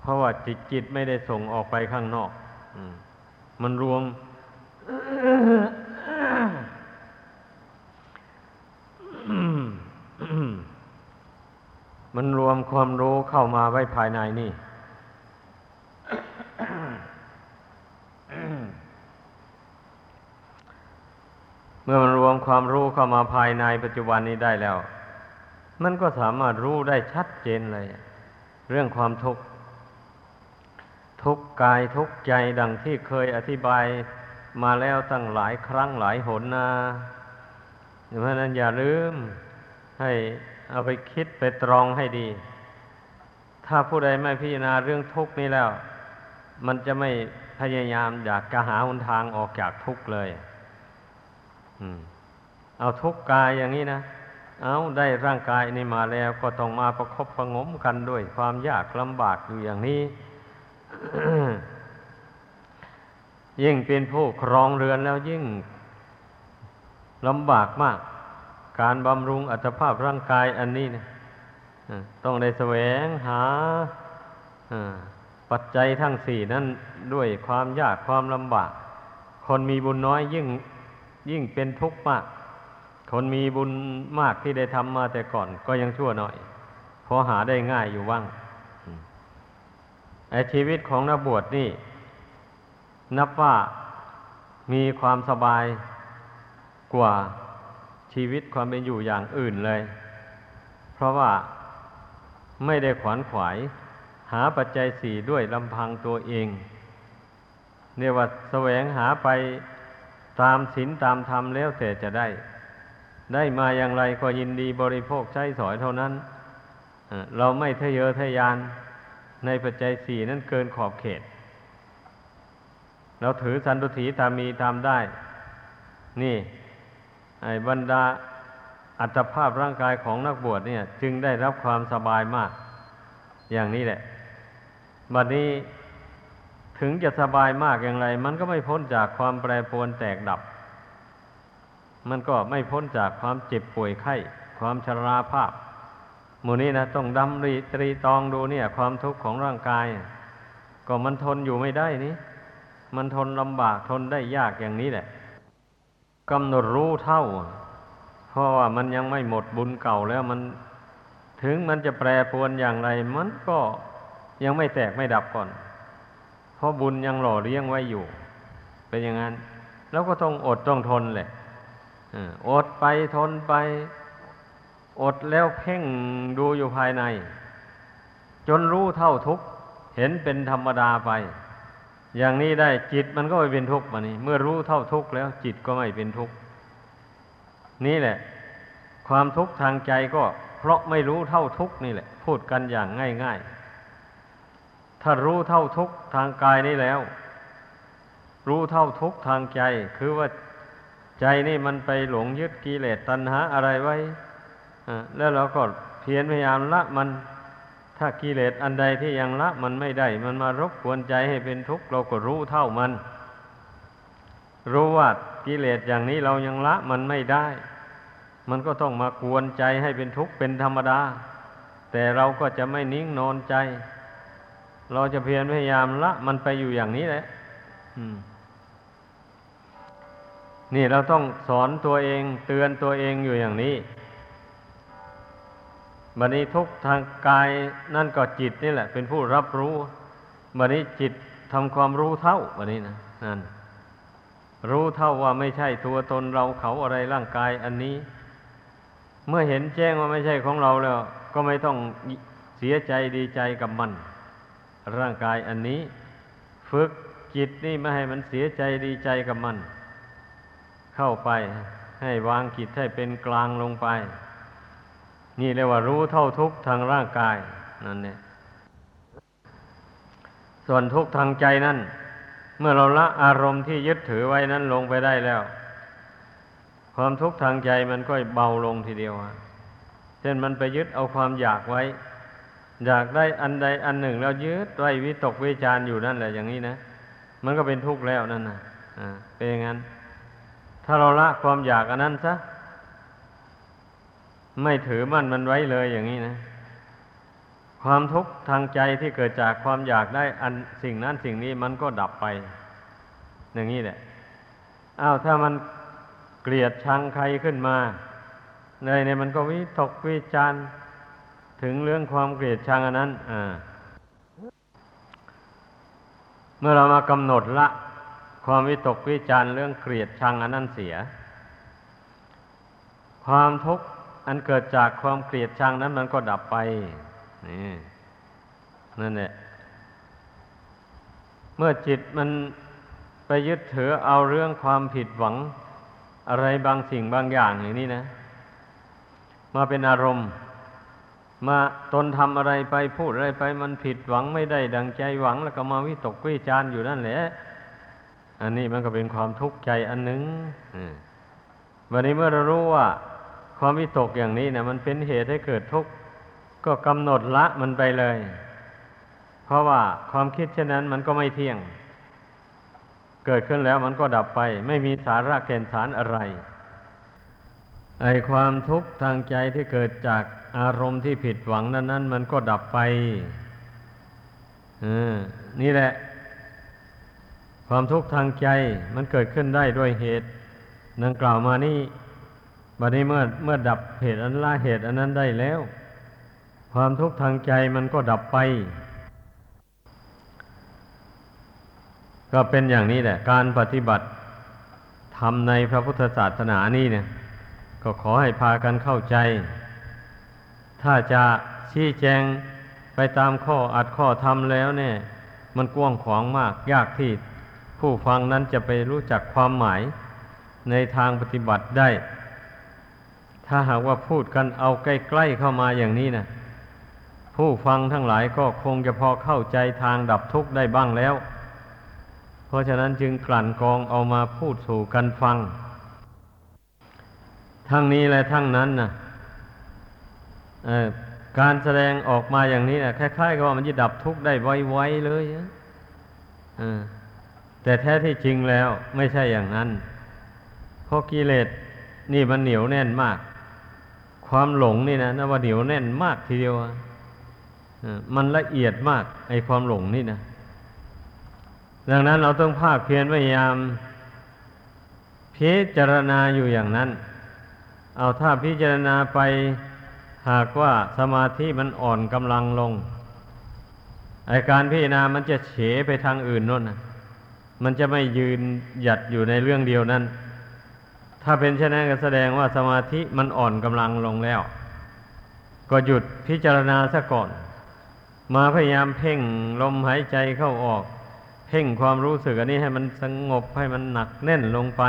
เพราะว่าจิตจิตไม่ได้ส่งออกไปข้างนอกอมมันรวม มันรวมความรู้เข้ามาไว้ภายในนี่ เมื่อมันรวมความรู้เข้ามาภายในปัจจุบันนี้ได้แล้ว มันก็สามารถรู้ได้ชัดเจนเลย เรื่องความทุกข์ ทุกกายทุกใจดังที่เคยอธิบาย มาแล้วตั้งหลายครั้งหลายหนนะเพราะนั้นอย่าลืมให้เอาไปคิดไปตรองให้ดี ถ้าผู้ใดไม่พิจารณาเรื่องทุกข์นี้แล้ว มันจะไม่พยายามอยากกระหาหนทางออกจากทุกข์เลยเอาทุกข์กายอย่างนี้นะเอาได้ร่างกายนี้มาแล้วก็ต้องมาประคบประงมกันด้วยความยากลำบากอยู่อย่างนี้ ยิ่งเป็นผู้ครองเรือนแล้วยิ่งลำบากมาก การบำรุงอัตภาพร่างกายอันนี้นะต้องได้แสวงหาปัจจัยทั้งสี่นั้นด้วยความยากความลำบาก คนมีบุญน้อยยิ่งยิ่งเป็นทุกข์มาก คนมีบุญมากที่ได้ทำมาแต่ก่อนก็ยังชั่วหน่อย พอหาได้ง่ายอยู่ว่างไอชีวิตของนักบวชนี่ นับว่ามีความสบายกว่าชีวิตความเป็นอยู่อย่างอื่นเลย เพราะว่าไม่ได้ขวนขวาย หาปัจจัยสี่ด้วยลำพังตัวเองเนี่ยว่าแสวงหาไปตามศีลตามธรรมแล้วแต่จะได้ ได้มาอย่างไรก็ยินดีบริโภคใช้สอยเท่านั้น เราไม่ทะเยอทะยานในปัจจัยสี่นั้นเกินขอบเขต เราถือสันตุถีตามมีตามได้ นี่ ไอ้บรรดาอัตภาพร่างกายของนักบวชเนี่ย จึงได้รับความสบายมาก อย่างนี้แหละ บัดนี้ถึงจะสบายมากอย่างไร มันก็ไม่พ้นจากความแปรปรวนแตกดับ มันก็ไม่พ้นจากความเจ็บป่วยไข้ ความชราภาพหมู่นี้นะต้องดำรีตรีตองดูเนี่ย ความทุกข์ของร่างกาย ก็มันทนอยู่ไม่ได้นี่ มันทนลำบากทนได้ยากอย่างนี้แหละกำหนดรู้เท่า เพราะว่ามันยังไม่หมดบุญเก่าแล้วมัน ถึงมันจะแปรปรวนอย่างไร มันก็ยังไม่แตกไม่ดับก่อน เพราะบุญยังหล่อเลี้ยงไว้อยู่ เป็นอย่างนั้น แล้วก็ต้องอดต้องทนแหละอดไปทนไป อดแล้วเพ่งดูอยู่ภายใน จนรู้เท่าทุกเห็นเป็นธรรมดาไป อย่างนี้ได้จิตมันก็ไม่เป็นทุกข์มานี่เมื่อรู้เท่าทุกข์แล้ว จิตก็ไม่เป็นทุกข์นี่แหละ ความทุกข์ทางใจก็ เพราะไม่รู้เท่าทุกข์นี่แหละ พูดกันอย่างง่าย ๆ ถ้ารู้เท่าทุกข์ทางกายนี้แล้ว รู้เท่าทุกข์ทางใจ คือว่าใจนี่มันไปหลงยึดกิเลสตัณหาอะไรไว้แล้วเราก็เพียรพยายามละมัน ถ้ากิเลสอันใดที่ยังละมันไม่ได้ มันมารบกวนใจให้เป็นทุกข์เราก็รู้เท่ามัน รู้ว่ากิเลสอย่างนี้เรายังละมันไม่ได้ มันก็ต้องมากวนใจให้เป็นทุกข์เป็นธรรมดา แต่เราก็จะไม่นิ่งนอนใจ เราจะเพียรพยายามละมันไปอยู่อย่างนี้แหละนี่เราต้องสอนตัวเองเตือนตัวเองอยู่อย่างนี้ บัดนี้ทุกทางกายนั่นก็จิตนี่แหละ เป็นผู้รับรู้บัดนี้จิตทำความรู้เท่าบัดนี้นะนั่นรู้เท่าว่าไม่ใช่ตัวตนเราเขาอะไรร่างกายอันนี้ เมื่อเห็นแจ้งว่าไม่ใช่ของเราแล้ว ก็ไม่ต้องเสียใจดีใจกับมัน ร่างกายอันนี้ ฝึกจิตนี่ไม่ให้มันเสียใจดีใจกับมัน เข้าไปให้วางจิตให้เป็นกลางลงไป นี่เรียกว่ารู้เท่าทุกทางร่างกายนั่นเนี่ยส่วนทุกทางใจนั่น เมื่อเราละอารมณ์ที่ยึดถือไว้นั้นลงไปได้แล้ว ความทุกข์ทางใจมันก็เบาลงทีเดียวอะเช่นมันไปยึดเอาความอยากไว้ อยากได้อันใดอันหนึ่งแล้วยึดไว้วิตกวิจารอยู่นั่นแหละอย่างนี้นะมันก็เป็นทุกข์แล้วนั่นนะอ่าเป็นอย่างนั้น ถ้าเราละความอยากอันนั้นซะ ไม่ถือมั่นมันไว้เลยอย่างนี้นะ ความทุกข์ทางใจที่เกิดจากความอยากได้อันสิ่งนั้นสิ่งนี้มันก็ดับไป อย่างนี้แหละอ้าวถ้ามันเกลียดชังใครขึ้นมาในในมันก็วิตกวิจารถึงเรื่องความเกลียดชังอันนั้นอ่าเมื่อเรามากำหนดละความวิตกวิจารเรื่องเกลียดชังอันนั้นเสีย ความทุกข์ อันเกิดจากความเกลียดชังนั้นมันก็ดับไป นี่นั่นแหละ เมื่อจิตมันไปยึดถือเอาเรื่องความผิดหวัง อะไรบางสิ่งบางอย่างอย่างนี้นะ มาเป็นอารมณ์ มาตนทำอะไรไปพูดอะไรไป มันผิดหวังไม่ได้ดังใจหวัง แล้วก็มาวิตกวิจารอยู่นั่นแหละ อันนี้มันก็เป็นความทุกข์ใจอันหนึ่งวันนี้เมื่อเรารู้ว่า ความวิตกอย่างนี้นะมันเป็นเหตุให้เกิดทุกข์ก็กำหนดละมันไปเลย เพราะว่าความคิดเช่นนั้นมันก็ไม่เที่ยง เกิดขึ้นแล้วมันก็ดับไป ไม่มีสาระแก่นสารอะไร ไอความทุกข์ทางใจที่เกิดจากอารมณ์ที่ผิดหวังนั้นนั้นมันก็ดับไปนี่แหละ ความทุกข์ทางใจมันเกิดขึ้นได้ด้วยเหตุดังกล่าวมานี่ บัดนี้เมื่อเมื่อดับเหตุอันละเหตุอันนั้นได้แล้ว ความทุกข์ทางใจมันก็ดับไป ก็เป็นอย่างนี้แหละ การปฏิบัติทำในพระพุทธศาสนานี่เนี่ย ก็ขอให้พากันเข้าใจ ถ้าจะชี้แจงไปตามข้ออัดข้อทำแล้วเนี่ย มันกว้างขวางมาก ยากที่ผู้ฟังนั้นจะไปรู้จักความหมายในทางปฏิบัติได้ ถ้าหากว่าพูดกันเอาใกล้ๆเข้ามาอย่างนี้นะผู้ฟังทั้งหลายก็คงจะพอเข้าใจทางดับทุกข์ได้บ้างแล้ว เพราะฉะนั้นจึงกลั่นกรองเอามาพูดสู่กันฟัง ทั้งนี้และทั้งนั้นนะการแสดงออกมาอย่างนี้นะคล้ายๆกับว่ามันจะดับทุกข์ได้ไวๆเลยแต่แท้ที่จริงแล้วไม่ใช่อย่างนั้น เพราะกิเลสนี่มันเหนียวแน่นมาก ความหลงนี่นะนว่าเหนียวแน่นมากทีเดียวมันละเอียดมากไอความหลงนี่นะดังนั้นเราต้องภาคเพียรพยายามพิจารณาอยู่อย่างนั้น เอาถ้าพิจารณาไปหากว่าสมาธิมันอ่อนกำลังลงไอการพิจารณามันจะเฉไปทางอื่นนั่นนะมันจะไม่ยืนหยัดอยู่ในเรื่องเดียวนั้น ถ้าเป็นเช่นนั้นก็แสดงว่าสมาธิมันอ่อนกำลังลงแล้ว ก็หยุดพิจารณาซะก่อน มาพยายามเพ่งลมหายใจเข้าออก เพ่งความรู้สึกอันนี้ให้มันสงบให้มันหนักแน่นลงไป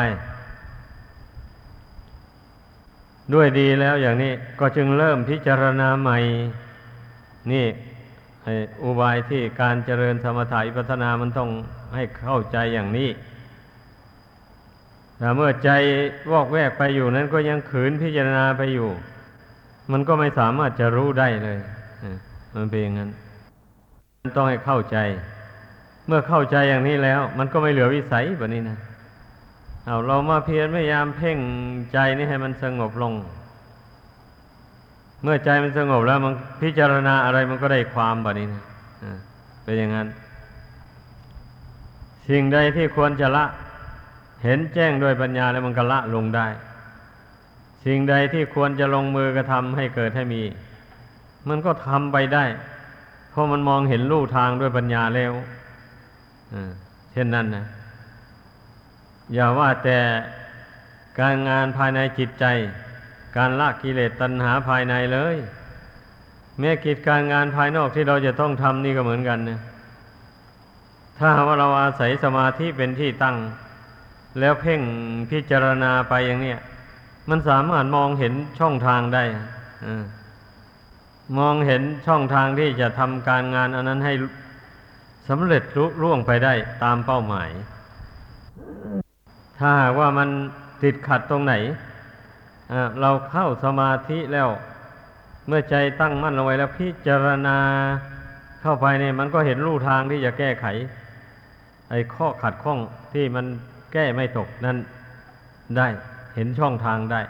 ด้วยดีแล้วอย่างนี้ก็จึงเริ่มพิจารณาใหม่ นี่อุบายที่การเจริญสมถะอิปัฏนามันต้องให้เข้าใจอย่างนี้ เมื่อใจวอกแวกไปอยู่นั้นก็ยังขืนพิจารณาไปอยู่ มันก็ไม่สามารถจะรู้ได้เลยมันเป็นอย่างนั้นต้องให้เข้าใจ เมื่อเข้าใจอย่างนี้แล้ว มันก็ไม่เหลือวิสัยแบบนี้นะเอาเรามาเพียรพยายามเพ่งใจนี่ให้มันสงบลง เมื่อใจมันสงบแล้ว มันพิจารณาอะไรมันก็ได้ความแบบนี้นะเป็นอย่างนั้น สิ่งใดที่ควรจะละ เห็นแจ้งด้วยปัญญาแล้วมันก็ละลงได้ สิ่งใดที่ควรจะลงมือกระทำให้เกิดให้มี มันก็ทำไปได้ เพราะมันมองเห็นลู่ทางด้วยปัญญาแล้วเช่นนั้นนะอย่าว่าแต่การงานภายในจิตใจ การละกิเลสตัณหาภายในเลย แม้กิจการงานภายนอกที่เราจะต้องทำนี่ก็เหมือนกันนะถ้าว่าเราอาศัยสมาธิเป็นที่ตั้ง แล้วเพ่งพิจารณาไปอย่างเนี้ยมันสามารถมองเห็นช่องทางได้อมองเห็นช่องทางที่จะทำการงานอันนั้นให้สำเร็จรุร่วงไปได้ตามเป้าหมาย ถ้าหากว่ามันติดขัดตรงไหน เราเข้าสมาธิแล้ว เมื่อใจตั้งมั่นลงไว้แล้วพิจารณาเข้าไปเนี่ยมันก็เห็นรูทางที่จะแก้ไข ไอ้ข้อขัดข้องที่มัน แก้ไม่ตกนั้นได้เห็นช่องทางได้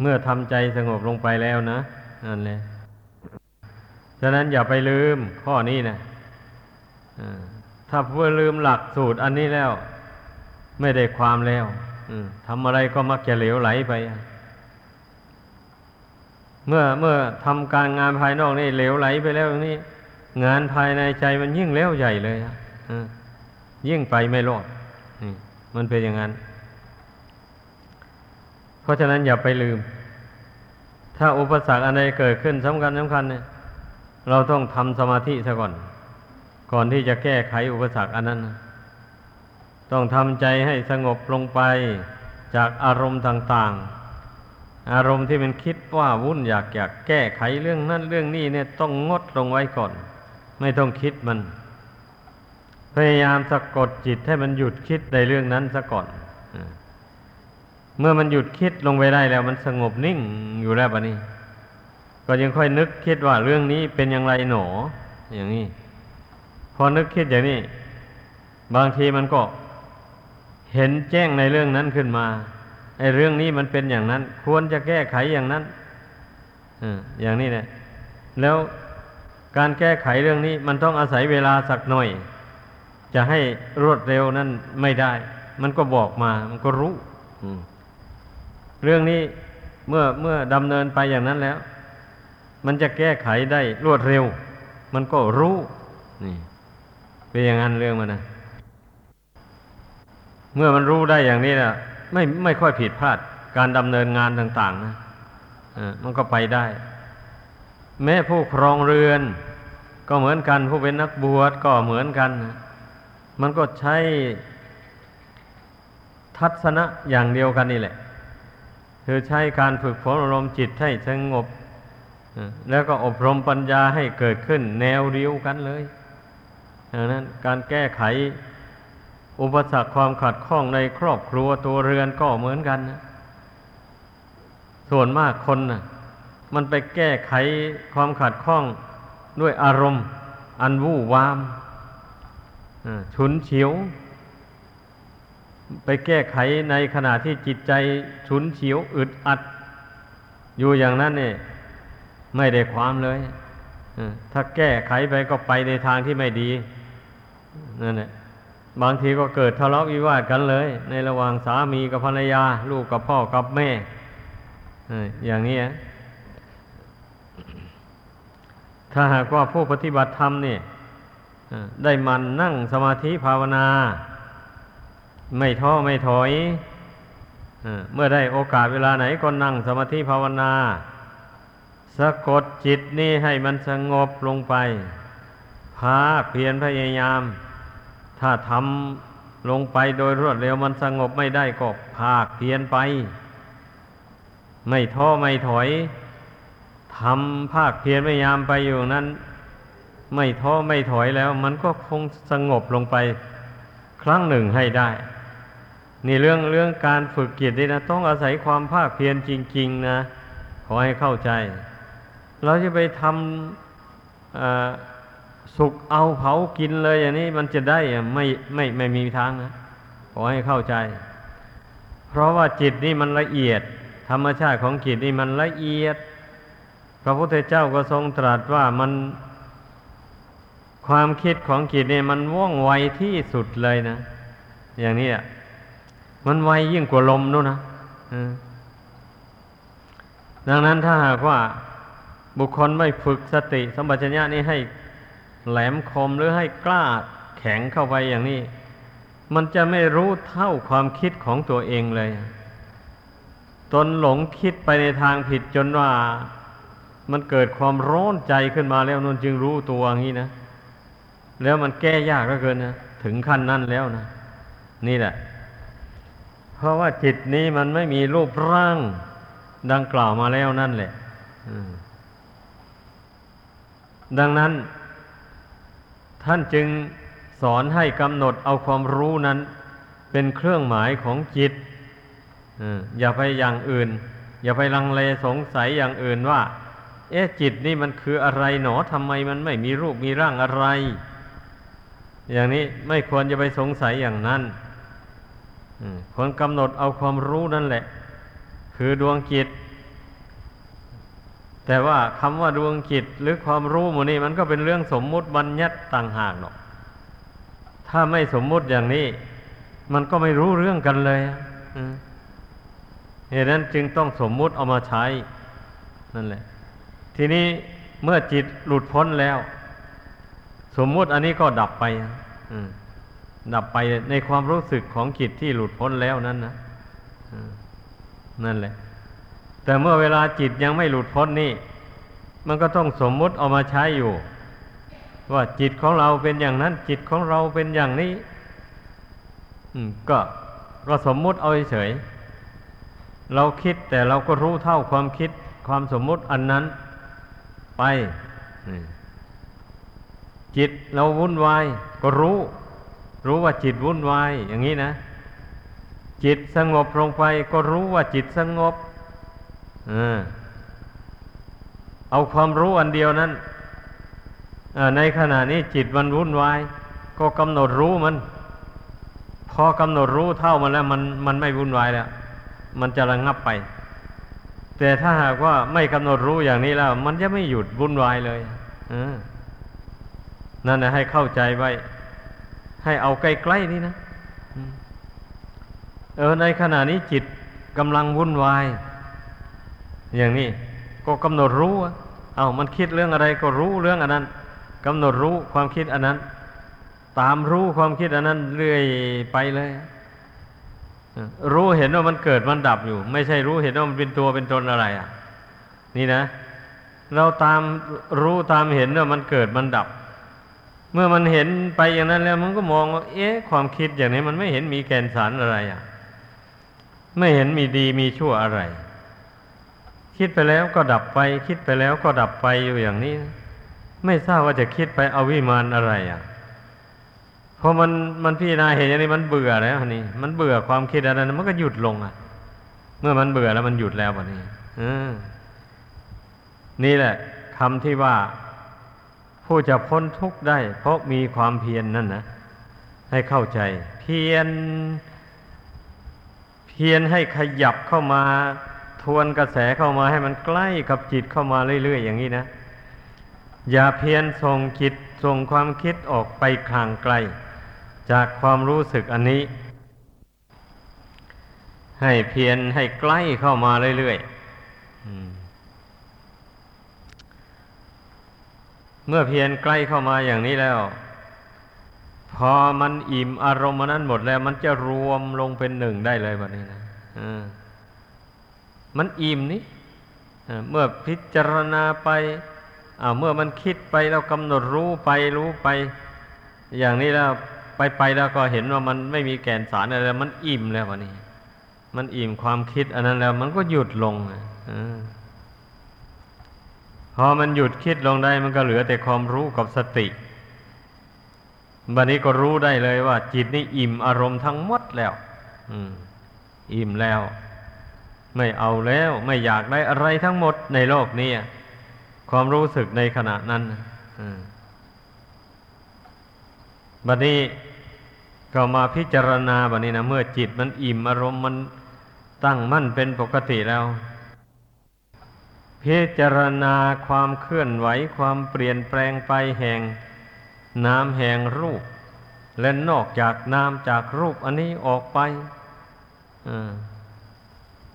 เมื่อทำใจสงบลงไปแล้วนะนั่นเลยฉะนั้นอย่าไปลืมข้อนี้นะถ้าเพื่อลืมหลักสูตรอันนี้แล้ว ไม่ได้ความแล้วทำอะไรก็มักจะเหลวไหลไป เมื่อเมื่อทำการงานภายนอกนี่เหลวไหลไปแล้วนี่งานภายในใจมันยิ่งแล้วใหญ่เลย ยิ่งไปไม่รอดมันเป็นอย่างนั้น เพราะฉะนั้นอย่าไปลืม ถ้าอุปสรรคอะไรเกิดขึ้นสำคัญสำคัญเนี่ย เราต้องทำสมาธิซะก่อน ก่อนที่จะแก้ไขอุปสรรคอันนั้น ต้องทำใจให้สงบลงไปจากอารมณ์ต่าง ๆ อารมณ์ที่มันคิดว่าวุ่นอยากอยากแก้ไขเรื่องนั้นเรื่องนี้เนี่ยต้องงดลงไว้ก่อน ไม่ต้องคิดมัน พยายามสะกดจิตให้มันหยุดคิดในเรื่องนั้นซะก่อนเมื่อมันหยุดคิดลงไปได้แล้ว มันสงบนิ่งอยู่แล้วปะนี้ก็ยังค่อยนึกคิดว่าเรื่องนี้เป็นอย่างไรหนอ อย่างนี้ พอนึกคิดอย่างนี้ บางทีมันก็เห็นแจ้งในเรื่องนั้นขึ้นมาไอ้เรื่องนี้มันเป็นอย่างนั้น ควรจะแก้ไขอย่างนั้นอย่างนี้เนี่ยแล้วการแก้ไขเรื่องนี้ มันต้องอาศัยเวลาสักหน่อย จะให้รวดเร็วนั้นไม่ได้ มันก็บอกมา มันก็รู้เรื่องนี้เมื่อเมื่อดำเนินไปอย่างนั้นแล้ว มันจะแก้ไขได้รวดเร็ว มันก็รู้นี่เป็นอย่างนั้นเรื่องมันนะเมื่อมันรู้ได้อย่างนี้นะไม่ไม่ค่อยผิดพลาดการดำเนินงานต่าง ๆ นะมันก็ไปได้ แม้ผู้ครองเรือน ก็เหมือนกันผู้เป็นนักบวชก็เหมือนกัน มันก็ใช้ทัศนะอย่างเดียวกันนี่แหละ คือใช้การฝึกฝนอารมณ์จิตให้สงบ แล้วก็อบรมปัญญาให้เกิดขึ้นแนวเดียวกันเลยดังนั้นการแก้ไขอุปสรรคความขัดข้องในครอบครัวตัวเรือนก็เหมือนกันนะส่วนมากคนนะมันไปแก้ไขความขัดข้องด้วยอารมณ์ อันวู่วาม ฉุนเฉียว ไปแก้ไขในขณะที่จิตใจฉุนเฉียวอึดอัด อยู่อย่างนั้นเนี่ยไม่ได้ความเลยถ้าแก้ไขไปก็ไปในทางที่ไม่ดีนั่นแหละบางทีก็เกิดทะเลาะวิวาทกันเลย ในระหว่างสามีกับภรรยา ลูกกับพ่อกับแม่อย่างนี้ถ้าหากว่าผู้ปฏิบัติธรรมเนี่ย ได้มันนั่งสมาธิภาวนา ไม่ท้อไม่ถอยเมื่อได้โอกาสเวลาไหนก็นั่งสมาธิภาวนา สะกดจิตนี่ให้มันสงบลงไปพาเพียรพยายาม ถ้าทำลงไปโดยรวดเร็วมันสงบไม่ได้ก็ภาคเพียรไป ไม่ท้อไม่ถอยทำภาคเพียรพยายามไปอยู่นั้น ไม่ท้อไม่ถอยแล้ว มันก็คงสงบลงไปครั้งหนึ่งให้ได้ นี่เรื่องเรื่องการฝึกจิตนี่นะต้องอาศัยความภาคเพียรจริง ๆ นะ ขอให้เข้าใจ เราจะไปทำสุกเอาเผากินเลยอย่างนี้มันจะได้ไม่ไม่ไม่มีทางนะขอให้เข้าใจ เพราะว่าจิตนี่มันละเอียด ธรรมชาติของจิตนี่มันละเอียด พระพุทธเจ้าก็ทรงตรัสว่ามัน ความคิดของจิตเนี่ยมันว่องไวที่สุดเลยนะ อย่างนี้อะมันไวยิ่งกว่าลมนู่นนะดังนั้นถ้าหากว่าบุคคลไม่ฝึกสติสัมปชัญญะนี้ให้แหลมคมหรือให้กล้าแข็งเข้าไปอย่างนี้ มันจะไม่รู้เท่าความคิดของตัวเองเลย ตนหลงคิดไปในทางผิดจนว่ามันเกิดความร้อนใจขึ้นมาแล้วนนจึงรู้ตัวอย่างนี้นะ แล้วมันแก้ยากเหลือเกินนะถึงขั้นนั้นแล้วนะนี่แหละ เพราะว่าจิตนี้มันไม่มีรูปร่างดังกล่าวมาแล้วนั่นแหละดังนั้น ท่านจึงสอนให้กำหนดเอาความรู้นั้น เป็นเครื่องหมายของจิตอย่าไปอย่างอื่น อย่าไปลังเลสงสัยอย่างอื่นว่า เอ๊ะจิตนี่มันคืออะไรหนอทำไมมันไม่มีรูปมีร่างอะไร อย่างนี้ไม่ควรจะไปสงสัยอย่างนั้นควรกำหนดเอาความรู้นั่นแหละ คือดวงจิต แต่ว่าคำว่าดวงจิตหรือความรู้หมดนี้มันก็เป็นเรื่องสมมุติบัญญัติต่างหากหรอก ถ้าไม่สมมุติอย่างนี้ มันก็ไม่รู้เรื่องกันเลยเหตุนั้นจึงต้องสมมุติเอามาใช้ นั่นแหละ ทีนี้เมื่อจิตหลุดพ้นแล้ว สมมุติอันนี้ก็ดับไปดับไปในความรู้สึกของจิตที่หลุดพ้นแล้วนั้นนะนั่นแหละ แต่เมื่อเวลาจิตยังไม่หลุดพ้นนี่ มันก็ต้องสมมุติเอามาใช้อยู่ ว่าจิตของเราเป็นอย่างนั้น จิตของเราเป็นอย่างนี้ก็เราสมมุติเอาเฉยเราคิดแต่เราก็รู้เท่าความคิดความสมมุติอันนั้น ไป จิตเราวุ่นวายก็รู้ รู้ว่าจิตวุ่นวายอย่างนี้นะ จิตสงบลงไปก็รู้ว่าจิตสงบเอาความรู้อันเดียวนั้นในขณะนี้จิตมันวุ่นวาย ก็กำหนดรู้มัน พอกำหนดรู้เท่ามันแล้ว มันมันไม่วุ่นวายแล้วมันจะระงงับไป แต่ถ้าหากว่าไม่กำหนดรู้อย่างนี้แล้ว มันจะไม่หยุดวุ่นวายเลย นั่นนะให้เข้าใจไว้ ให้เอาใกล้ๆนี่นะเออในขณะนี้จิตกำลังวุ่นวาย อย่างนี้ก็กำหนดรู้เอามันคิดเรื่องอะไรก็รู้เรื่องอันนั้นกำหนดรู้ความคิดอันนั้น ตามรู้ความคิดอันนั้นเรื่อยไปเลยรู้เห็นว่ามันเกิดมันดับอยู่ ไม่ใช่รู้เห็นว่ามันเป็นตัวเป็นตนอะไร อะ นี่นะ เราตามรู้ตามเห็นว่ามันเกิดมันดับ เมื่อมันเห็นไปอย่างนั้นแล้วมันก็มองว่า เอ๊ะ ความคิดอย่างนี้มันไม่เห็นมีแกนสารอะไรอะ ไม่เห็นมีดีมีชั่วอะไร คิดไปแล้วก็ดับไป คิดไปแล้วก็ดับไปอยู่อย่างนี้ ไม่ทราบว่าจะคิดไปเอาวิมานอะไรอะพอมันมันพี่นาเห็นอย่างนี้มันเบื่อแล้วนี่มันเบื่อความคิดอะไรนั้นมันก็หยุดลงอะ เมื่อมันเบื่อแล้วมันหยุดแล้วแบบนี้นี่แหละคำที่ว่า ผู้จะพ้นทุกข์ได้ เพราะมีความเพียรนนั่นนะให้เข้าใจ เพียรเพียรให้ขยับเข้ามาทวนกระแสเข้ามาให้มันใกล้กับจิตเข้ามาเรื่อยๆอย่างนี้นะ อย่าเพียรส่งจิตส่งความคิดออกไปคลางไกล จากความรู้สึกอันนี้ ให้เพียรให้ใกล้เข้ามาเรื่อยๆ เมื่อเพียรใกล้เข้ามาอย่างนี้แล้ว พอมันอิ่มอารมณ์นั้นหมดแล้ว มันจะรวมลงเป็นหนึ่งได้เลยแบบนี้นะมันอิ่มนี่เมื่อพิจารณาไปอาเมื่อมันคิดไปเรากำหนดรู้ไปรู้ไป อย่างนี้แล้วไปไปแล้วก็เห็นว่ามันไม่มีแกนสารอะไรมันอิ่มแล้ววะนี่มันอิ่มความคิด อันนั้นแล้ว มันก็หยุดลงอ พอมันหยุดคิดลงได้มันก็เหลือแต่ความรู้กับสติ บันนี้ก็รู้ได้เลยว่า จิตนี่อิ่มอารมณ์ทั้งหมดแล้วอิ่มแล้ว ไม่เอาแล้วไม่อยากได้อะไรทั้งหมดในโลกนี้ความรู้สึกในขณะนั้นบัดนี้ก็มาพิจารณาบัดนี้นะเมื่อจิตมันอิ่มอารมณ์มันตั้งมั่นเป็นปกติแล้ว พิจารณาความเคลื่อนไหวความเปลี่ยนแปลงไปแห่งน้ำแห่งรูป และนอกจากน้ำจากรูปอันนี้ออกไป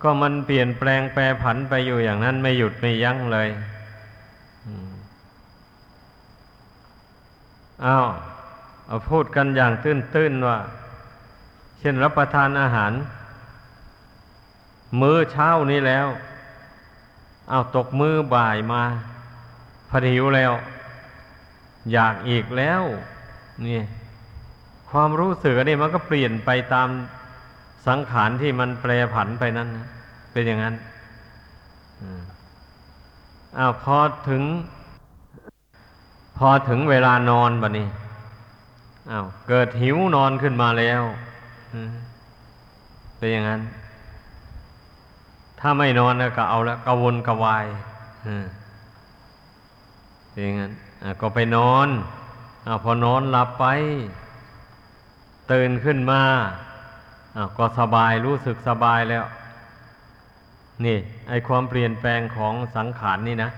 ก็มันเปลี่ยนแปลงแปรผันไปอยู่อย่างนั้นไม่หยุดไม่ยั้งเลยอ้าวเอาพูดกันอย่างตื้นๆว่า เช่นรับประทานอาหาร มื้อเช้านี้แล้ว เอาตกมือบ่ายมาพอหิวแล้ว อยากอีกแล้ว นี่ ความรู้สึกอันนี้มันก็เปลี่ยนไปตามสังขารที่มันแปรผันไปนั้นนะเป็นอย่างนั้นอ้าวพอถึง พอถึงเวลานอนบะนี้อ้าวเกิดหิวนอนขึ้นมาแล้วเป็นอย่างนั้น ถ้าไม่นอนก็เอาละกระวนกระวายอย่างนั้นก็ไปนอนอพอนอนหลับไป ตื่นขึ้นมาก็สบายรู้สึกสบายแล้ว นี่ ไอความเปลี่ยนแปลงของสังขารนนี่นะ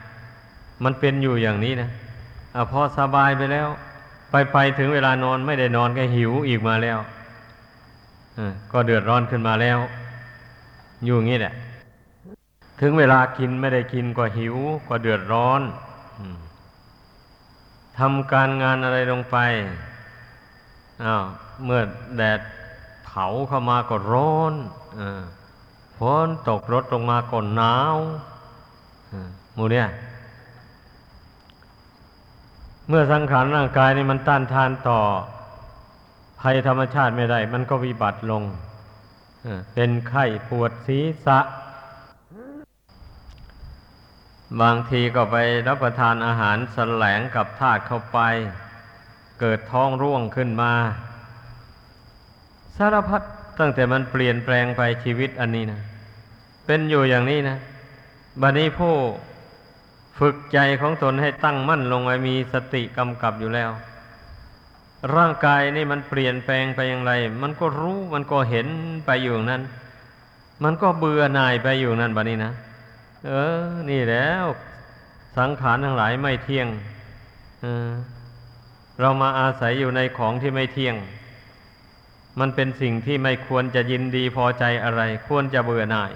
มันเป็นอยู่อย่างนี้นะอพอสบายไปแล้ว ไปไปถึงเวลานอนไม่ได้นอนก็หิวอีกมาแล้วก็เดือดร้อนขึ้นมาแล้ว อยู่อย่างนี้แหละ ถึงเวลากินไม่ได้กินก็หิวก็เดือดร้อนทำการงานอะไรลงไปอ้าวเมื่อแดดเผาเข้ามาก็ร้อนฝนตกรถลงมาก็หนาวหมูเนี่ย เมื่อสังขารร่างกายนี่มันต้านทานต่อภัยธรรมชาติไม่ได้ มันก็วิบัติลงเป็นไข้ปวดศีรษะ บางทีก็ไปรับประทานอาหารสแสลงกับธาตุเข้าไป เกิดท้องร่วงขึ้นมา สารพัดตั้งแต่มันเปลี่ยนแปลงไปชีวิตอันนี้นะ เป็นอยู่อย่างนี้นะบัดนี้ผู้ฝึกใจของตนให้ตั้งมั่นลงไว้มีสติกำกับอยู่แล้ว ร่างกายนี่มันเปลี่ยนแปลงไปอย่างไร มันก็รู้มันก็เห็นไปอยู่นั้น มันก็เบื่อหน่ายไปอยู่นั่นบะนี้นะ เออ นี่แล้ว สังขารทั้งหลายไม่เที่ยงเออเรามาอาศัยอยู่ในของที่ไม่เที่ยง มันเป็นสิ่งที่ไม่ควรจะยินดีพอใจอะไร ควรจะเบื่อหน่าย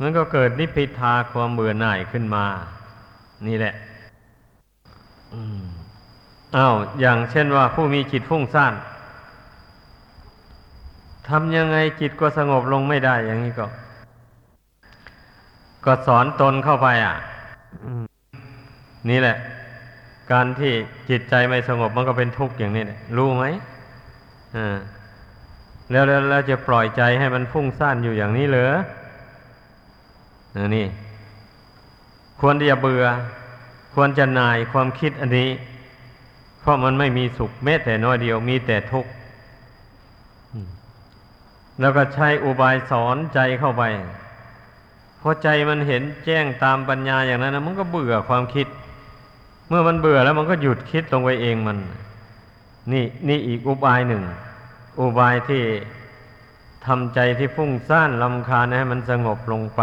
มันก็เกิดนิพพิทาความเบื่อหน่ายขึ้นมา นี่แหละอ้าวอย่างเช่นว่าผู้มีจิตฟุ้งซ่านทำยังไงจิตก็สงบลงไม่ได้อย่างนี้ก็ ก็สอนตนเข้าไปอะนี่แหละ การที่จิตใจไม่สงบมันก็เป็นทุกข์อย่างนี้แหละรู้ไหมอ่าแล้วแล้วจะปล่อยใจให้มันฟุ้งซ่านอยู่อย่างนี้เหรอนี่ ควรที่จะเบื่อ ควรจะนายความคิดอันนี้ เพราะมันไม่มีสุขแม้แต่น้อยเดียวมีแต่ทุกข์แล้วก็ใช้อุบายสอนใจเข้าไป พอใจมันเห็นแจ้งตามปัญญาอย่างนั้นนะมันก็เบื่อความคิด เมื่อมันเบื่อแล้วมันก็หยุดคิดลงไปเองมัน นี่นี่อีกอุบายหนึ่ง อุบายที่ทำใจที่ฟุ้งซ่านลำคาญให้มันสงบลงไป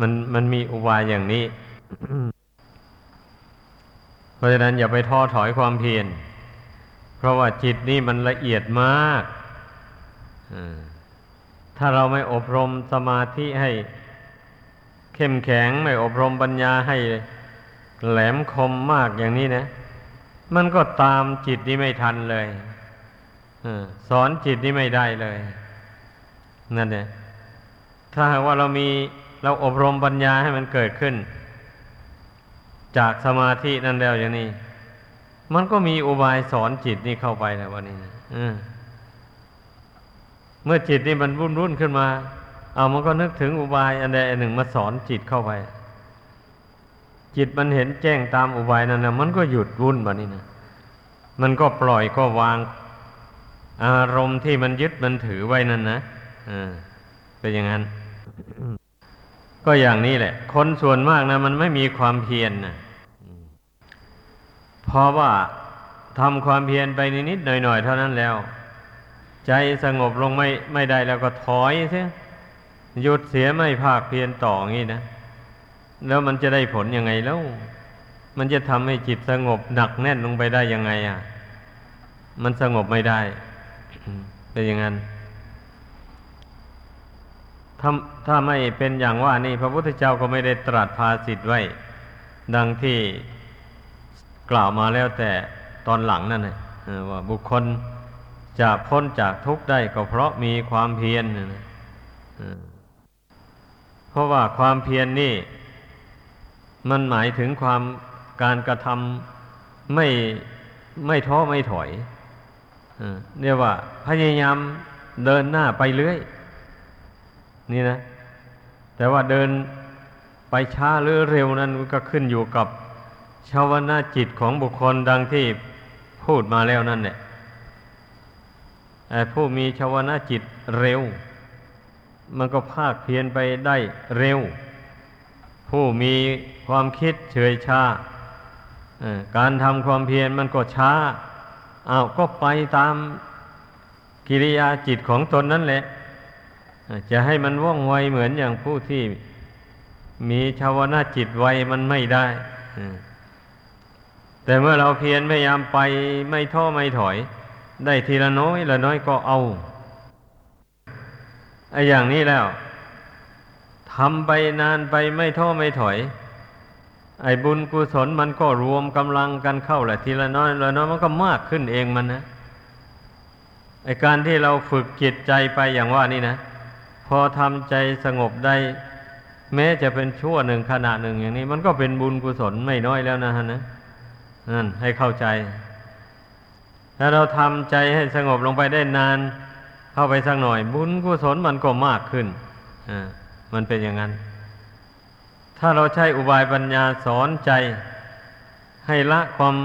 มันมันมีอุบายอย่างนี้ เพราะฉะนั้นอย่าไปท้อถอยความเพียร เพราะว่าจิตนี่มันละเอียดมาก ถ้าเราไม่อบรมสมาธิให้ เข้มแข็งไม่อบรมปัญญาให้แหลมคมมากอย่างนี้นะ มันก็ตามจิตนี้ไม่ทันเลยสอนจิตนี้ไม่ได้เลย นั่นเนี่ยถ้าหากว่าเรามีเราอบรมปัญญาให้มันเกิดขึ้น จากสมาธินั่นแล้วอย่างนี้ มันก็มีอุบายสอนจิตนี่เข้าไปแล้ววันนี้ เมื่อจิตนี่มันรุ่นรุ่นขึ้นมา เอามันก็นึกถึงอุบายอันใดอันหนึ่งมาสอนจิตเข้าไป จิตมันเห็นแจ้งตามอุบายนั้นนะมันก็หยุดวุ่นแบบนี้นะมันก็ปล่อยก็วาง อารมณ์ที่มันยึดมันถือไว้นั่นนะอ่าเป็นอย่างนั้นก็อย่างนี้แหละ คนส่วนมากนะ มันไม่มีความเพียรนะเพราะว่าทำความเพียรไปนิดๆหน่อยๆเท่านั้นแล้ว ใจสงบลงไม่ไม่ได้แล้วก็ถอยเสียหยุดเสียไม่ภาคเพียรต่องี้นะ แล้วมันจะได้ผลยังไงแล้ว มันจะทำให้จิตสงบหนักแน่นลงไปได้ยังไงอะ มันสงบไม่ได้เป็นอย่างนั้นถ้าถ้าไม่เป็นอย่างว่านี่ พระพุทธเจ้าก็ไม่ได้ตรัสภาสิทธ์ไว้ ดังที่กล่าวมาแล้วแต่ตอนหลังนั่นแหละว่าบุคคล จะพ้นจากทุกข์ได้ก็เพราะมีความเพียรเพราะว่าความเพียรนนี่ มันหมายถึงความการกระทำไม่ไม่ท้อไม่ถอยเรียกว่าพยายามเดินหน้าไปเรื่อย นี่นะ แต่ว่าเดินไปช้าหรือเร็วนั้นก็ขึ้นอยู่กับชาวนาจิตของบุคคลดังที่พูดมาแล้วนั่นแหละไอ้ ผู้มีชาวนะจิตเร็ว มันก็ภาคเพียนไปได้เร็ว ผู้มีความคิดเฉยชาการทำความเพียรมันก็ช้าอ้าวก็ไปตามกิริยาจิตของตนนั่นแหละ จะให้มันว่องไวเหมือนอย่างผู้ที่มีชาวนาจิตไวมันไม่ได้ แต่เมื่อเราเพียรพยายามไปไม่ท้อไม่ถอย ได้ทีละน้อยละน้อยก็เอาไอ้อย่างนี้แล้วทำไปนานไปไม่ท้อไม่ถอย ไอ้บุญกุศลมันก็รวมกำลังกันเข้าแหละทีละน้อยละน้อยมันก็มากขึ้นเองมันนะไอ้การที่เราฝึกจิตใจไปอย่างว่านี่นะ พอทำใจสงบได้แม้จะเป็นชั่วหนึ่งขณะหนึ่งอย่างนี้ มันก็เป็นบุญกุศลไม่น้อยแล้วนะฮะนะนั่นให้เข้าใจ ถ้าเราทำใจให้สงบลงไปได้นาน เข้าไปสักหน่อย บุญกุศลมันก็มากขึ้นอ่ามันเป็นอย่างนั้น ถ้าเราใช้อุบายปัญญาสอนใจ ให้ละความ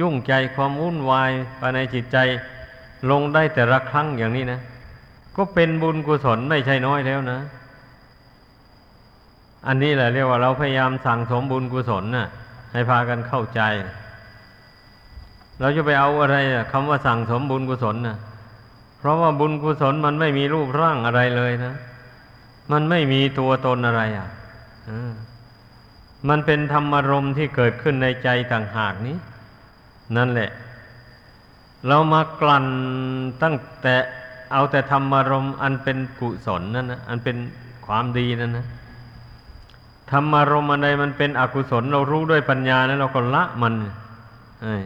ยุ่งใจความวุ่นวายภายในจิตใจลงได้แต่ละครั้งอย่างนี้นะ ก็เป็นบุญกุศลไม่ใช่น้อยแล้วนะ อันนี้แหละเรียกว่าเราพยายามสั่งสมบุญกุศลน่ะ ให้พากันเข้าใจ เราจะไปเอาอะไรอะคำว่าสั่งสมบุญกุศลน่ะเพราะว่าบุญกุศลมันไม่มีรูปร่างอะไรเลยนะ มันไม่มีตัวตนอะไรอะมันเป็นธรรมารมณ์ที่เกิดขึ้นในใจต่างหากนี้ นั่นแหละ เรามากลั่นตั้งแต่เอาแต่ธรรมารมณ์อันเป็นกุศลนั่นนะอันเป็นความดีนั่นนะธรรมารมณ์อันใดมันเป็นอกุศล เรารู้ด้วยปัญญาแล้วเราก็ละมันเอ้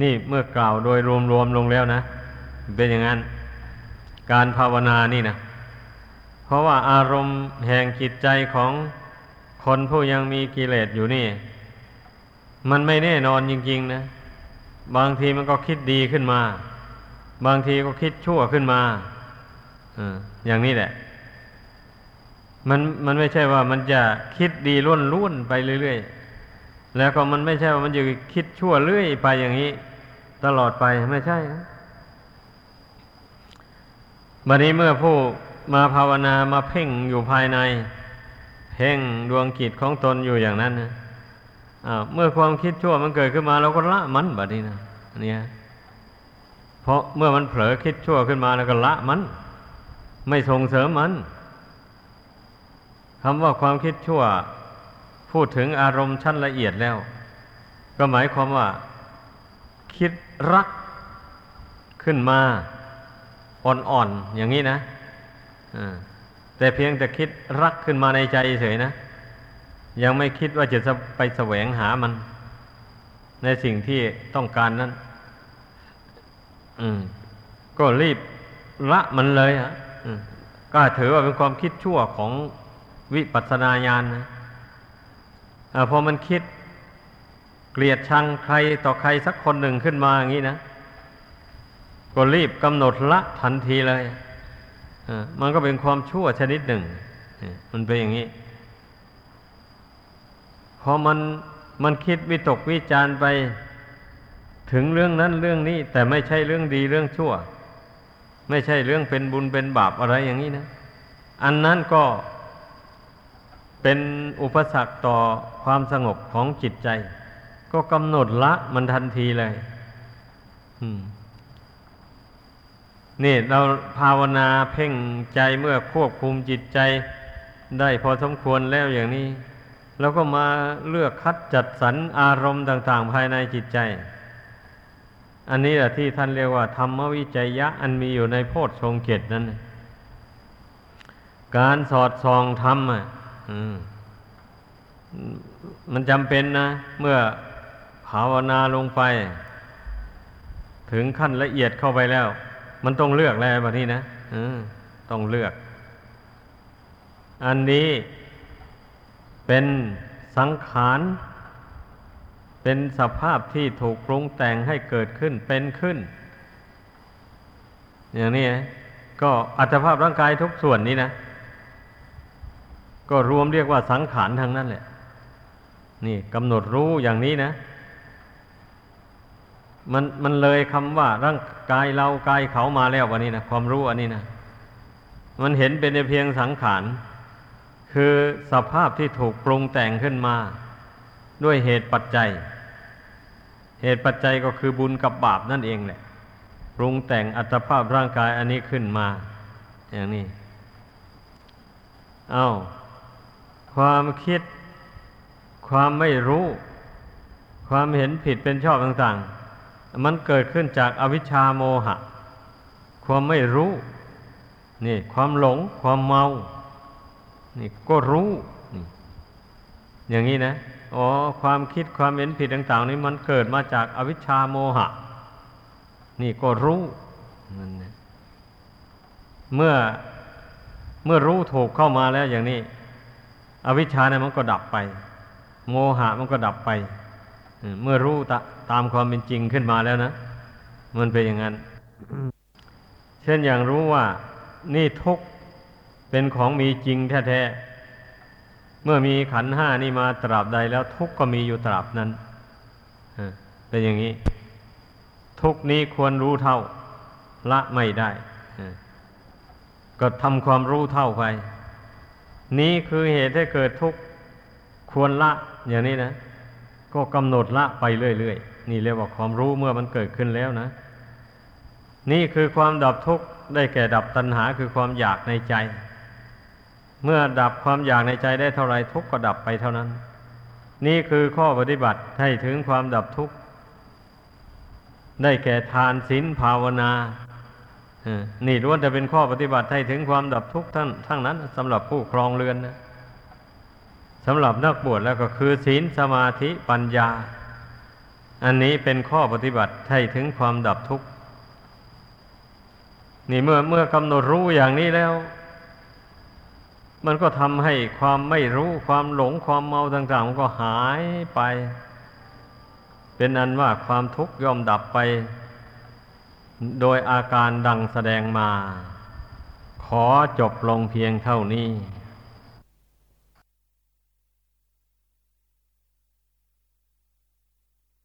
นี่เมื่อกล่าวโดยรวมๆลงแล้วนะ เป็นอย่างนั้น การภาวนานี่นะเพราะว่าอารมณ์แห่งจิตใจของคนผู้ยังมีกิเลสอยู่นี่ มันไม่แน่นอนจริงๆนะ บางทีมันก็คิดดีขึ้นมา บางทีก็คิดชั่วขึ้นมาอย่างนี้แหละ มันมันไม่ใช่ว่ามันจะคิดดีล้วนล้วนๆไปเรื่อยๆ แล้วก็มันไม่ใช่ว่ามันจะคิดชั่วเรื่อยไปอย่างนี้ ตลอดไปไม่ใช่นะบัดนี้เมื่อผู้มาภาวนามาเพ่งอยู่ภายใน เพ่งดวงกิจของตนอยู่อย่างนั้นนะเมื่อความคิดชั่วมันเกิดขึ้นมาเราก็ละมันบัดนี้นะเนี่ยเพราะเมื่อมันเผลอคิดชั่วขึ้นมาแล้วก็ละมัน ไม่ส่งเสริมมันคำว่าความคิดชั่ว พูดถึงอารมณ์ชั้นละเอียดแล้ว ก็หมายความว่า คิดรักขึ้นมาอ่อนๆอย่างนี้นะแต่เพียงแต่คิดรักขึ้นมาในใจเฉยนะ ยังไม่คิดว่าจะไปแสวงหามัน ในสิ่งที่ต้องการนั้นก็รีบละมันเลยอะก็ถือว่าเป็นความคิดชั่วของวิปัสสนาญาณนะ อพอมันคิดเกลียดชังใครต่อใครสักคนหนึ่งขึ้นมาอย่างนี้นะ ก็รีบกำหนดละทันทีเลยมันก็เป็นความชั่วชนิดหนึ่ง มันเป็นอย่างนี้ พอมันมันคิดวิตกวิจารไป ถึงเรื่องนั้นเรื่องนี้ แต่ไม่ใช่เรื่องดีเรื่องชั่ว ไม่ใช่เรื่องเป็นบุญเป็นบาปอะไรอย่างนี้นะ อันนั้นก็ เป็นอุปสรรคต่อความสงบของจิตใจ ก็กำหนดละมันทันทีเลยนี่เราภาวนาเพ่งใจเมื่อควบคุมจิตใจ ได้พอสมควรแล้วอย่างนี้เราก็มาเลือกคัดจัดสรรอารมณ์ต่าง ๆ ภายในจิตใจ อันนี้แหละที่ท่านเรียกว่า ธรรมวิจัยยะ อันมีอยู่ในโพชฌงค์เกตนั้น การสอดส่องธรรมอะ มันจำเป็นนะ เมื่อภาวนาลงไป ถึงขั้นละเอียดเข้าไปแล้ว มันต้องเลือกแล้วแบบนี้นะต้องเลือก อันนี้เป็นสังขาร เป็นสภาพที่ถูกปรุงแต่งให้เกิดขึ้นเป็นขึ้น อย่างนี้ก็อัตภาพร่างกายทุกส่วนนี้นะ ก็รวมเรียกว่าสังขารทั้งนั้นแหละ นี่กำหนดรู้อย่างนี้นะ มันมันเลยคำว่า ร่างกายเรากายเขามาแล้ววันนี้นะความรู้อันนี้นะมันเห็นเป็นเพียงสังขารคือสภาพที่ถูกปรุงแต่งขึ้นมา ด้วยเหตุปัจจัย เหตุปัจจัยก็คือบุญกับบาปนั่นเองแหละ ปรุงแต่งอัตภาพร่างกายอันนี้ขึ้นมา อย่างนี้เอา้า ความคิด ความไม่รู้ ความเห็นผิดเป็นชอบต่าง ๆ มันเกิดขึ้นจากอวิชชาโมหะ ความไม่รู้ นี่ ความหลง ความเมา นี่ก็รู้นี่อย่างนี้นะอ๋อความคิดความเห็นผิดต่าง ๆ นี้มันเกิดมาจากอวิชชาโมหะ นี่ก็รู้นั่นนะเมื่อเมื่อรู้ถูกเข้ามาแล้วอย่างนี้ อวิชชาเนี่ยมันก็ดับไป โมหะมันก็ดับไป เมื่อรู้ตตามความเป็นจริงขึ้นมาแล้วนะ มันเป็นอย่างนั้น เช่นอย่างรู้ว่า นี่ทุกเป็นของมีจริงแท้ๆ เมื่อมีขันห้านี่มาตราบใดแล้วทุกก็มีอยู่ตราบนั้นเป็นอย่างนี้ ทุกนี้ควรรู้เท่า ละไม่ได้ ก็ทำความรู้เท่าไป นี้คือเหตุให้เกิดทุกข์ควรละ อย่างนี้นะ ก็กำหนดละไปเรื่อยๆ นี่เรียกว่าความรู้เมื่อมันเกิดขึ้นแล้วนะ นี่คือความดับทุกข์ได้แก่ดับตัณหาคือความอยากในใจ เมื่อดับความอยากในใจได้เท่าไรทุกข์ก็ดับไปเท่านั้น นี่คือข้อปฏิบัติให้ถึงความดับทุกข์ได้แก่ทานศีลภาวนา นี่ล้วนแต่เป็นข้อปฏิบัติให้ถึงความดับทุกข์ทั้งทั้งนั้นสำหรับผู้ครองเรือนนะสำหรับนักบวชแล้วก็คือศีลสมาธิปัญญา อันนี้เป็นข้อปฏิบัติให้ถึงความดับทุกข์นี่เมื่อเมื่อกำหนดรู้อย่างนี้แล้ว มันก็ทำให้ความไม่รู้ความหลงความเมาต่างๆมันก็หายไป เป็นอันว่าความทุกข์ย่อมดับไป โดยอาการดังแสดงมา ขอจบลงเพียงเท่านี้